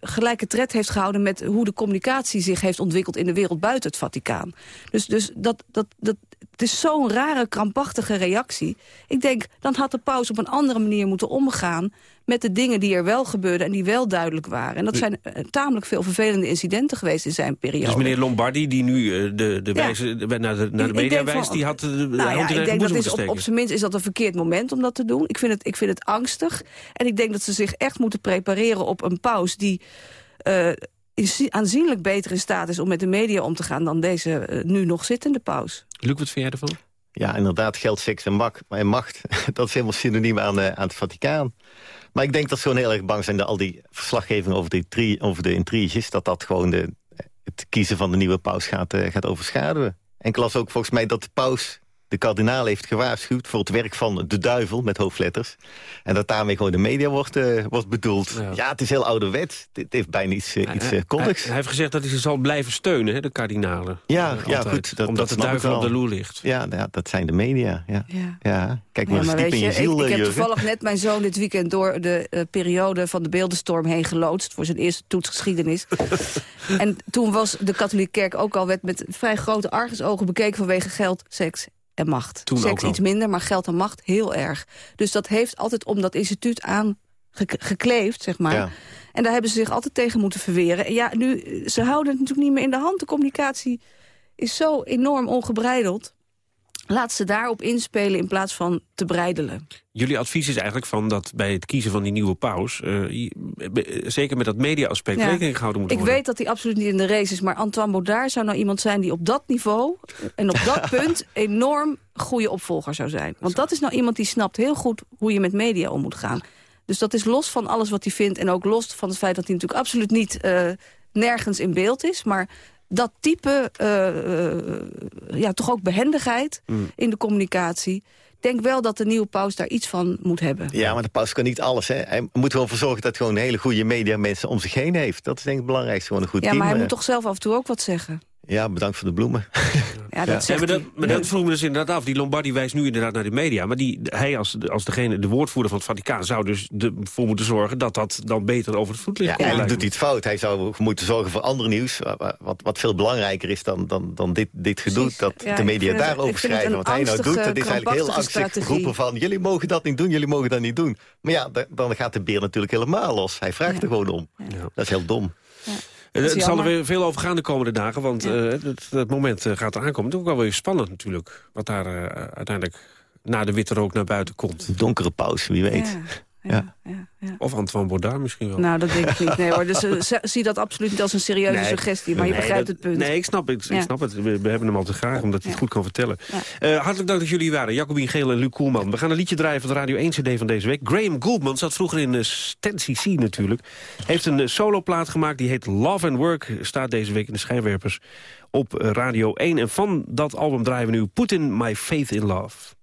gelijke tred heeft gehouden... met hoe de communicatie zich heeft ontwikkeld in de wereld buiten het Vaticaan. Dus, dus dat, dat, dat, het is zo'n rare, krampachtige reactie. Ik denk, dan had de paus op een andere manier moeten omgaan... met de dingen die er wel gebeurden en die wel duidelijk waren. En dat zijn eh, tamelijk veel vervelende incidenten geweest in zijn periode. Dus meneer Lombardi, die nu eh, de, de Ja. wijze, de- naar de, naar de ik media wijst, die had de, de Nou hand ja, in ik denk dat is op, steken. op zijn minst is dat een verkeerd moment om dat te doen. Ik vind het, ik vind het angstig. En ik denk dat ze zich echt moeten prepareren op een paus die eh, aanzienlijk beter in staat is om met de media om te gaan dan deze eh, nu nog zittende paus. Luc, wat vind jij ervan? Ja, inderdaad, geld, seks en mak- en macht. Dat is helemaal synoniem aan, eh, aan het Vaticaan. Maar ik denk dat ze gewoon heel erg bang zijn... dat al die verslaggeving over over de intriges... dat dat gewoon de, het kiezen van de nieuwe paus gaat, eh, gaat overschaduwen. En ik las ook volgens mij dat de paus de kardinaal heeft gewaarschuwd... voor het werk van de duivel, met hoofdletters. En dat daarmee gewoon de media wordt, uh, wordt bedoeld. Ja. het is heel ouderwet. Het heeft bijna iets, uh, iets uh, hij, hij, heeft gezegd dat hij ze zal blijven steunen, hè, de kardinalen. Ja, ja goed. Dat, Omdat de duivel op de loer ligt. Ja, ja, dat zijn de media. Ja. Ja. ja. Kijk maar, ja, maar diep in je, je ziel, Ik, ik heb toevallig net mijn zoon dit weekend... door de periode van de beeldenstorm heen geloodst... voor zijn eerste toetsgeschiedenis. en toen was de katholieke kerk ook al... werd met vrij grote argusogen bekeken vanwege geld, seks en macht. Toen Seks iets minder, maar geld en macht heel erg. Dus dat heeft altijd om dat instituut aan gekleefd, zeg maar. Ja. En daar hebben ze zich altijd tegen moeten verweren. En ja, nu, ze houden het natuurlijk niet meer in de hand. De communicatie is zo enorm ongebreideld. Laat ze daarop inspelen in plaats van te breidelen. Jullie advies is eigenlijk van dat bij het kiezen van die nieuwe paus... Uh, zeker met dat media-aspect ja. rekening gehouden moet ik worden. Ik weet dat hij absoluut niet in de race is... maar Antoine Baudard zou nou iemand zijn die op dat niveau... en op dat punt enorm goede opvolger zou zijn. Want dat is nou iemand die snapt heel goed hoe je met media om moet gaan. Dus dat is los van alles wat hij vindt... en ook los van het feit dat hij natuurlijk absoluut niet uh, nergens in beeld is... maar dat type, uh, uh, ja, toch ook behendigheid mm. in de communicatie. Ik denk wel dat de nieuwe paus daar iets van moet hebben. Ja, maar de paus kan niet alles. Hè. Hij moet wel voor zorgen dat hij gewoon hele goede media mensen om zich heen heeft. Dat is denk ik het belangrijkste, gewoon een goed ja, team. maar hij moet toch zelf af en toe ook wat zeggen. Ja, bedankt voor de bloemen. Ja, dat ja. maar dat, maar dat vroeg me dus inderdaad af. Die Lombardi wijst nu inderdaad naar de media. Maar die, hij als, als degene, de woordvoerder van het Vaticaan... zou dus ervoor moeten zorgen dat dat dan beter over het voetlicht komt. Ja, en doet hij het fout. Hij zou moeten zorgen voor ander nieuws... wat, wat veel belangrijker is dan, dan, dan dit, dit gedoe... dat ja, de media daarover schrijven. Wat hij nou doet, dat is eigenlijk heel angstig roepen van... jullie mogen dat niet doen, jullie mogen dat niet doen. Maar ja, dan gaat de beer natuurlijk helemaal los. Hij vraagt er gewoon om. Dat is heel dom. Het zal er weer veel over gaan de komende dagen, want ja. uh, het, het, moment uh, gaat aankomen. Het is ook wel weer spannend natuurlijk, wat daar uh, uiteindelijk na de witte rook naar buiten komt. Donkere pauze, wie weet. Ja. Ja, ja, of Antoine Baudard misschien wel. Nou, dat denk ik niet. Nee, hoor. Dus uh, zie dat absoluut niet als een serieuze nee, suggestie. Maar nee, je begrijpt dat, het punt. Nee, ik snap het. Ik snap het. We, we, hebben hem altijd graag, omdat hij het goed kan vertellen. Uh, hartelijk dank dat jullie waren. Jacobien Geel en Luc Koelman. We gaan een liedje draaien van de Radio 1 CD van deze week. Graham Gouldman zat vroeger in uh, Stan CC natuurlijk. Heeft een soloplaat gemaakt, die heet Love and Work. Staat deze week in de schijnwerpers op Radio 1. En van dat album draaien we nu Put in My Faith in Love.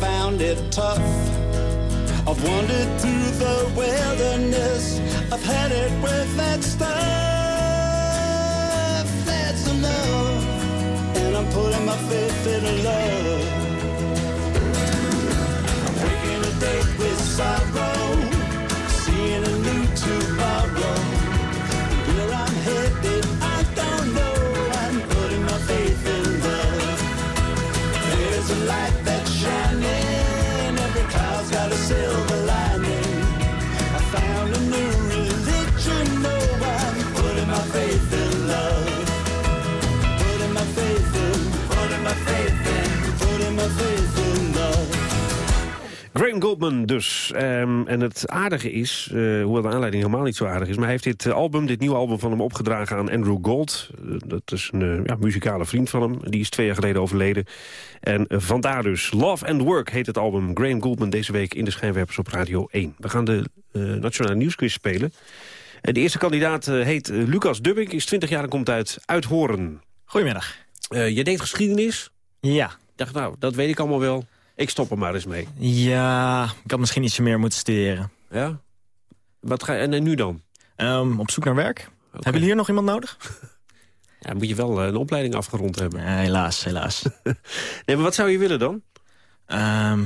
Found it tough. I've wandered through the wilderness. I've had it with that stuff that's enough. And I'm putting my faith in love. Dus. Ehm, en het aardige is, eh, hoewel de aanleiding helemaal niet zo aardig is... maar hij heeft dit eh, album, dit nieuwe album van hem opgedragen aan Andrew Gold. Eh, dat is een ja, muzikale vriend van hem. Die is twee jaar geleden overleden. En vandaar dus. Love and Work heet het album. Graham Goldman deze week in de Schijnwerpers op Radio 1. We gaan de Nationale Nieuwsquiz spelen. En de eerste kandidaat heet Lucas Dubbink, is 20 jaar en komt uit Uithoren. Goedemiddag. Je deed geschiedenis? Ja. Ik dacht, nou, dat weet ik allemaal wel. Ik stop er maar eens mee. Ja, ik had misschien ietsje meer moeten studeren. Ja? Wat ga je, en, en nu dan? Ehm, op zoek naar werk. Hebben jullie hier nog iemand nodig? Ja, moet je wel eh, een opleiding afgerond hebben. helaas, helaas. nee, maar wat zou je willen dan? Ehm,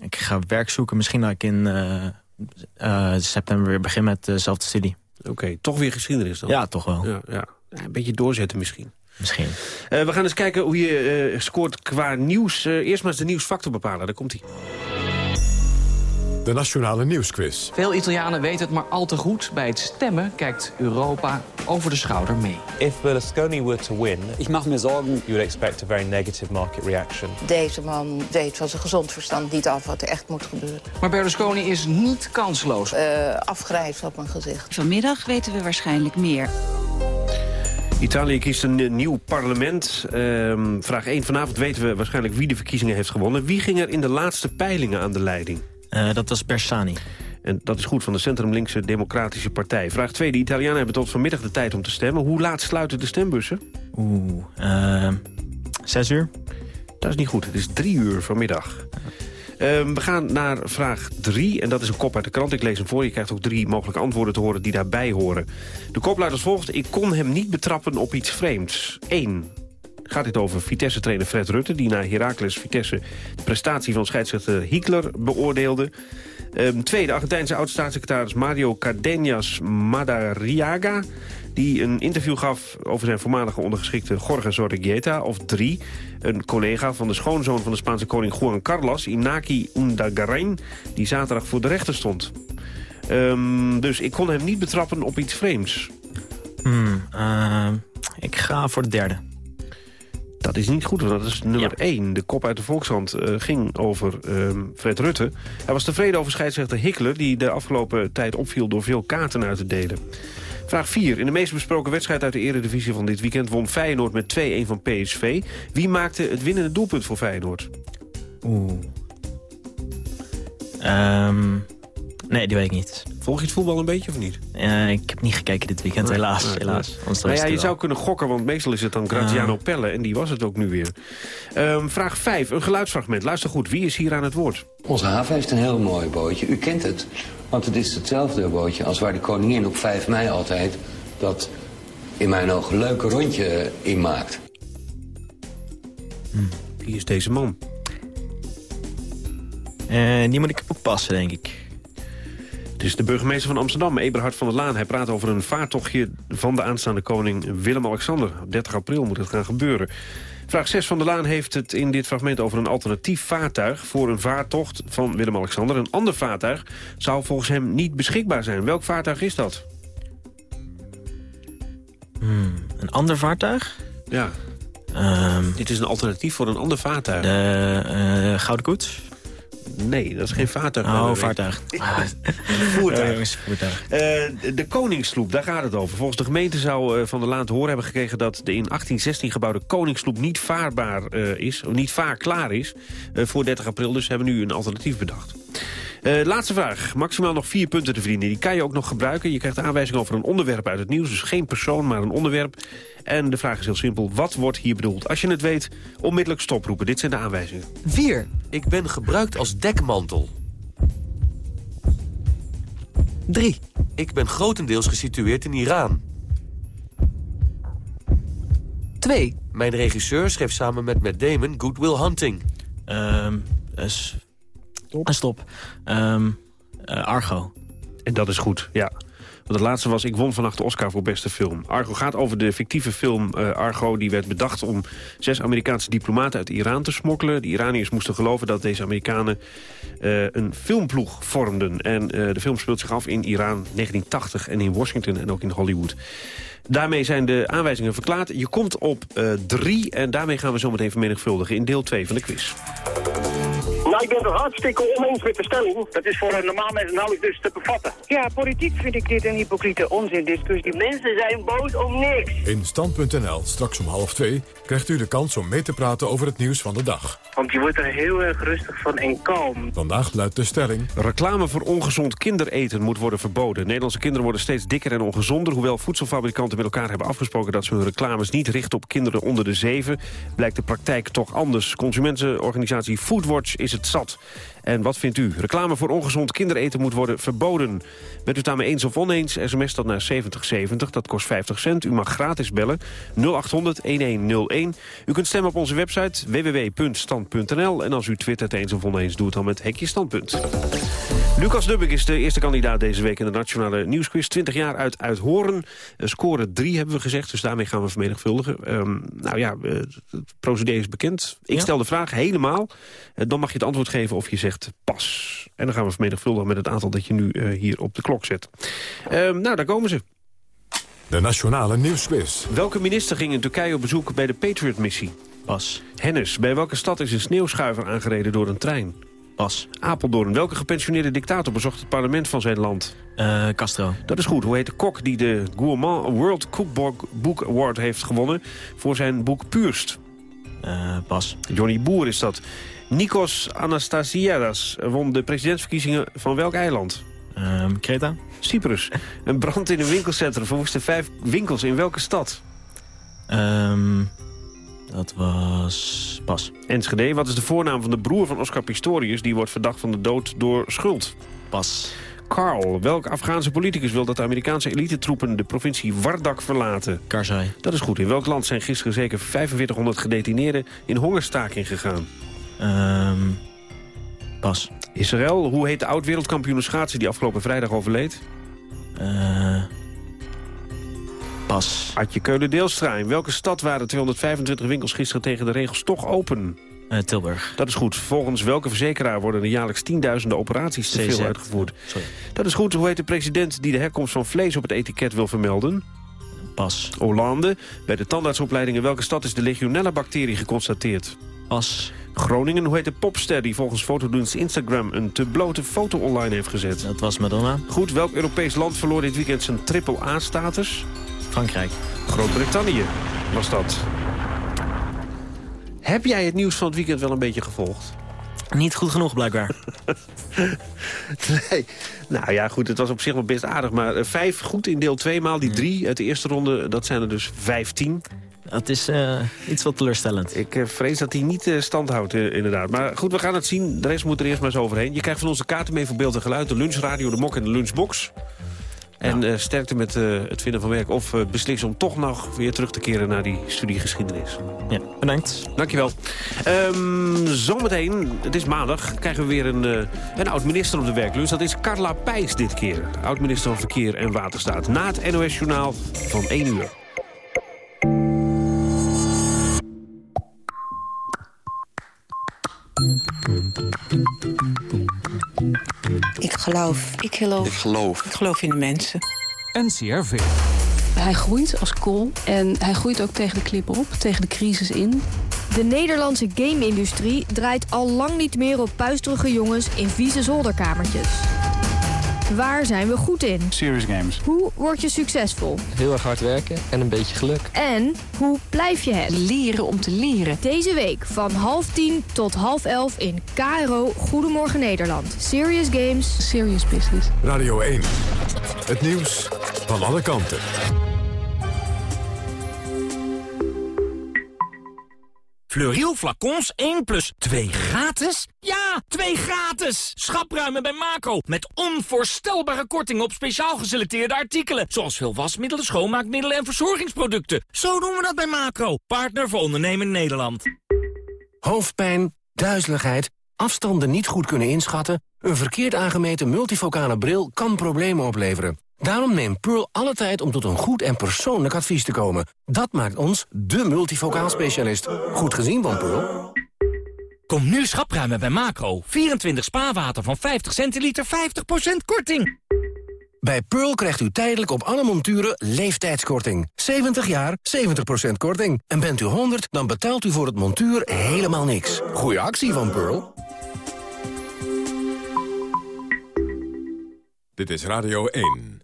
ik ga werk zoeken. Misschien dat ik in eh, eh, september weer begin met dezelfde studie. Oké, toch weer geschiedenis dan? Ja, toch wel. Ja. Ja, een beetje doorzetten misschien. Misschien. Eh, we gaan eens kijken hoe je eh, scoort qua nieuws. Eh, eerst maar eens de nieuwsfactor bepalen. Daar komt hij. De Nationale Nieuwsquiz. Veel Italianen weten het maar al te goed. Bij het stemmen kijkt Europa over de schouder mee. If Berlusconi were to win, ik maak me zorgen. You would expect a very negative market reaction. Deze man weet van zijn gezond verstand niet af wat er echt moet gebeuren. Maar Berlusconi is niet kansloos. Uh, afgrijpt op mijn gezicht. Vanmiddag weten we waarschijnlijk meer. Italië kiest een eh, nieuw parlement. Ehm, vraag 1. Vanavond weten we waarschijnlijk wie de verkiezingen heeft gewonnen. Wie ging er in de laatste peilingen aan de leiding? Uh, dat was Bersani. En dat is goed van de centrum-linkse Democratische Partij. Vraag 2. De Italianen hebben tot vanmiddag de tijd om te stemmen. Hoe laat sluiten de stembussen? Oeh, uh, zes uur? Dat is niet goed. Het is drie uur vanmiddag. Uh, we gaan naar vraag 3. En dat is een kop uit de krant. Ik lees hem voor. Je krijgt ook drie mogelijke antwoorden te horen die daarbij horen. De kop luidt als volgt. Ik kon hem niet betrappen op iets vreemds. 1 gaat dit over Vitesse-trainer Fred Rutte... die na Heracles Vitesse de prestatie van scheidsrechter Hiekler beoordeelde. Um, twee, de Argentijnse oud-staatssecretaris Mario Cardenas Madariaga... die een interview gaf over zijn voormalige ondergeschikte Jorge Zorreguieta. Of drie, een collega van de schoonzoon van de Spaanse koning Juan Carlos... Inaki Undagarin, die zaterdag voor de rechter stond. Um, dus ik kon hem niet betrappen op iets vreemds. Hmm, uh, ik ga voor de derde. Dat is niet goed, want dat is nummer 1. Ja. De kop uit de Volkshand uh, ging over uh, Fred Rutte. Hij was tevreden over scheidsrechter Hickler... die de afgelopen tijd opviel door veel kaarten uit te delen. Vraag 4. In de meest besproken wedstrijd uit de eredivisie van dit weekend... won Feyenoord met 2-1 van PSV. Wie maakte het winnende doelpunt voor Feyenoord? Oeh. Um, nee, die weet ik niet. Volg je het voetbal een beetje of niet? Uh, ik heb niet gekeken dit weekend, nee, helaas. Nee, helaas. Nou ja, je zou kunnen gokken, want meestal is het dan Graziano uh. Pelle... en die was het ook nu weer. Um, vraag 5, een geluidsfragment. Luister goed, wie is hier aan het woord? Onze haven heeft een heel mooi bootje. U kent het, want het is hetzelfde bootje... als waar de koningin op 5 mei altijd dat in mijn ogen leuke rondje in maakt. Hm. Wie is deze man? Uh, die moet ik ook passen, denk ik. Het is de burgemeester van Amsterdam, Eberhard van der Laan. Hij praat over een vaartochtje van de aanstaande koning Willem-Alexander. Op 30 april moet het gaan gebeuren. Vraag 6 van der Laan heeft het in dit fragment over een alternatief vaartuig... voor een vaartocht van Willem-Alexander. Een ander vaartuig zou volgens hem niet beschikbaar zijn. Welk vaartuig is dat? Hmm, een ander vaartuig? Ja. Um, dit is een alternatief voor een ander vaartuig. De uh, Gouden Koets? Nee, dat is geen vaartuig. Oh, vaartuig. voertuig. Uh, voertuig. Uh, de Koningssloep, daar gaat het over. Volgens de gemeente zou uh, Van der Laan te horen hebben gekregen... dat de in 1816 gebouwde Koningssloep niet vaarbaar is, of niet vaarklaar is... voor 30 april, dus hebben we nu een alternatief bedacht. Uh, laatste vraag. Maximaal nog vier punten te verdienen. Die kan je ook nog gebruiken. Je krijgt de aanwijzing over een onderwerp uit het nieuws. Dus geen persoon, maar een onderwerp. En de vraag is heel simpel. Wat wordt hier bedoeld? Als je het weet, onmiddellijk stoproepen. Dit zijn de aanwijzingen. 4. Ik ben gebruikt als dekmantel. 3. Ik ben grotendeels gesitueerd in Iran. 2. Mijn regisseur schreef samen met Matt Damon Good Will Hunting. Ehm eh, eh, stop. Ehm, eh, Argo. En dat is goed, ja. Want het laatste was, ik won vannacht de Oscar voor beste film. Argo gaat over de fictieve film eh, Argo. Die werd bedacht om zes Amerikaanse diplomaten uit Iran te smokkelen. De Iraniërs moesten geloven dat deze Amerikanen eh, een filmploeg vormden. En de film speelt zich af in Iran 1980 en in Washington en ook in Hollywood. Daarmee zijn de aanwijzingen verklaard. Je komt op drie en daarmee gaan we zo meteen vermenigvuldigen in deel 2 van de quiz. Nou, ik ben het hartstikke oneens met de stelling. Dat is voor een normaal mens nauwelijks dus te bevatten. Ja, politiek vind ik dit een hypocriete onzindiscussie. Mensen zijn boos om niks. In Stand.nl, straks om half twee, krijgt u de kans om mee te praten over het nieuws van de dag. Want je wordt er heel erg rustig van en kalm. Vandaag luidt de stelling... Reclame voor ongezond kindereten moet worden verboden. Nederlandse kinderen worden steeds dikker en ongezonder. Hoewel voedselfabrikanten met elkaar hebben afgesproken... dat ze hun reclames niet richten op kinderen onder de zeven... blijkt de praktijk toch anders. Consumentenorganisatie Foodwatch is het zat. En wat vindt u? Reclame voor ongezond kindereten moet worden verboden. Bent u het daarmee eens of oneens? SMS dat naar 7070, dat kost 50 cent. U mag gratis bellen 0800-1101. U kunt stemmen op onze website www.stand.nl. En als u twittert eens of oneens, doe het dan met Hekje Standpunt. Lucas Dubbik is de eerste kandidaat deze week in de Nationale Nieuwsquiz. 20 jaar uit Uithoren. Uh, score 3 hebben we gezegd, dus daarmee gaan we vermenigvuldigen. Ehm, nou ja, uh, het procedé is bekend. Ik stel de vraag helemaal. Uh, dan mag je het antwoord geven of je zegt pas. En dan gaan we vermenigvuldigen met het aantal dat je nu uh, hier op de klok zet. Ehm, nou, daar komen ze. De Nationale Nieuwsquiz. Welke minister ging in Turkije op bezoek bij de Patriot-missie? Pas. Hennis. Bij welke stad is een sneeuwschuiver aangereden door een trein? Pas. Apeldoorn. Welke gepensioneerde dictator bezocht het parlement van zijn land? Uh, Castro. Dat is goed. Hoe heet de kok die de Gourmand World Cookbook Book Award heeft gewonnen... voor zijn boek Puurst? Uh, pas. Johnny Boer is dat. Nikos Anastasiadas won de presidentsverkiezingen van welk eiland? Uh, Kreta. Cyprus. Een brand in een winkelcentrum verwoestte vijf winkels in welke stad? Um, dat was pas. Enschede. Wat is de voornaam van de broer van Oscar Pistorius... die wordt verdacht van de dood door schuld? Pas. Karl. Welk Afghaanse politicus wil dat de Amerikaanse elitetroepen... de provincie Wardak verlaten? Karzai. Dat is goed. In welk land zijn gisteren zeker 4500 gedetineerden... in hongerstaking gegaan? Um, pas. Israël. Hoe heet de oud-wereldkampioen schaatsen... die afgelopen vrijdag overleed? Uh, pas. Adje Keulen-Deelstra. In welke stad waren 225 winkels gisteren tegen de regels toch open? Uh, Tilburg. Dat is goed. Volgens welke verzekeraar worden er jaarlijks tienduizenden operaties te veel uitgevoerd? Sorry. Dat is goed. Hoe heet de president die de herkomst van vlees op het etiket wil vermelden? Pas. Hollande. Bij de tandartsopleiding in welke stad is de legionella-bacterie geconstateerd? Pas. Groningen. Hoe heet de popster die volgens fotodienst Instagram een te blote foto online heeft gezet? Dat was Madonna. Goed. Welk Europees land verloor dit weekend zijn triple-A-status? Frankrijk. Groot-Brittannië was dat. Heb jij het nieuws van het weekend wel een beetje gevolgd? Niet goed genoeg, blijkbaar. nee. Nou ja, goed, het was op zich wel best aardig. Maar uh, vijf goed in deel 2 maal die drie uit de eerste ronde, dat zijn er dus vijftien. Dat is uh, iets wat teleurstellend. Ik uh, vrees dat hij niet uh, stand houdt, inderdaad. Maar goed, we gaan het zien. De rest moet er eerst maar eens overheen. Je krijgt van onze kaarten mee voor beeld en geluid. De lunchradio, de mok en de lunchbox. En uh, sterkte met uh, het vinden van werk. Of uh, beslissen om toch nog weer terug te keren naar die studiegeschiedenis. Ja, bedankt. Dankjewel. Um, zometeen, het is maandag, krijgen we weer een, een oud-minister op de werklunch. Dat is Carla Pijs dit keer. Oud-minister van Verkeer en Waterstaat. Na het NOS-journaal van 1 uur. Geloof. Ik geloof. Ik geloof. Ik geloof in de mensen. NCRV. Hij groeit als kool en hij groeit ook tegen de klippen op, tegen de crisis in. De Nederlandse game-industrie draait al lang niet meer op puisterige jongens in vieze zolderkamertjes. Waar zijn we goed in? Serious games. Hoe word je succesvol? Heel erg hard werken en een beetje geluk. En hoe blijf je het? Leren om te leren. Deze week van half tien tot half elf in KRO Goedemorgen Nederland. Serious Games. Serious Business. Radio 1. Het nieuws van alle kanten. Fleuriel flacons 1 plus 2 gratis? Ja, 2 gratis! Schapruimen bij Macro. Met onvoorstelbare kortingen op speciaal geselecteerde artikelen. Zoals veel wasmiddelen, schoonmaakmiddelen en verzorgingsproducten. Zo doen we dat bij Macro. Partner voor ondernemen Nederland. Hoofdpijn, duizeligheid, afstanden niet goed kunnen inschatten... een verkeerd aangemeten multifocale bril kan problemen opleveren. Daarom neemt Pearl alle tijd om tot een goed en persoonlijk advies te komen. Dat maakt ons de multifocaal specialist. Goed gezien van Pearl. Kom nu schapruimen bij Macro. 24 spaarwater van 50 centiliter, 50% korting. Bij Pearl krijgt u tijdelijk op alle monturen leeftijdskorting. 70 jaar, 70% korting. En bent u 100, dan betaalt u voor het montuur helemaal niks. Goeie actie van Pearl. Dit is Radio 1.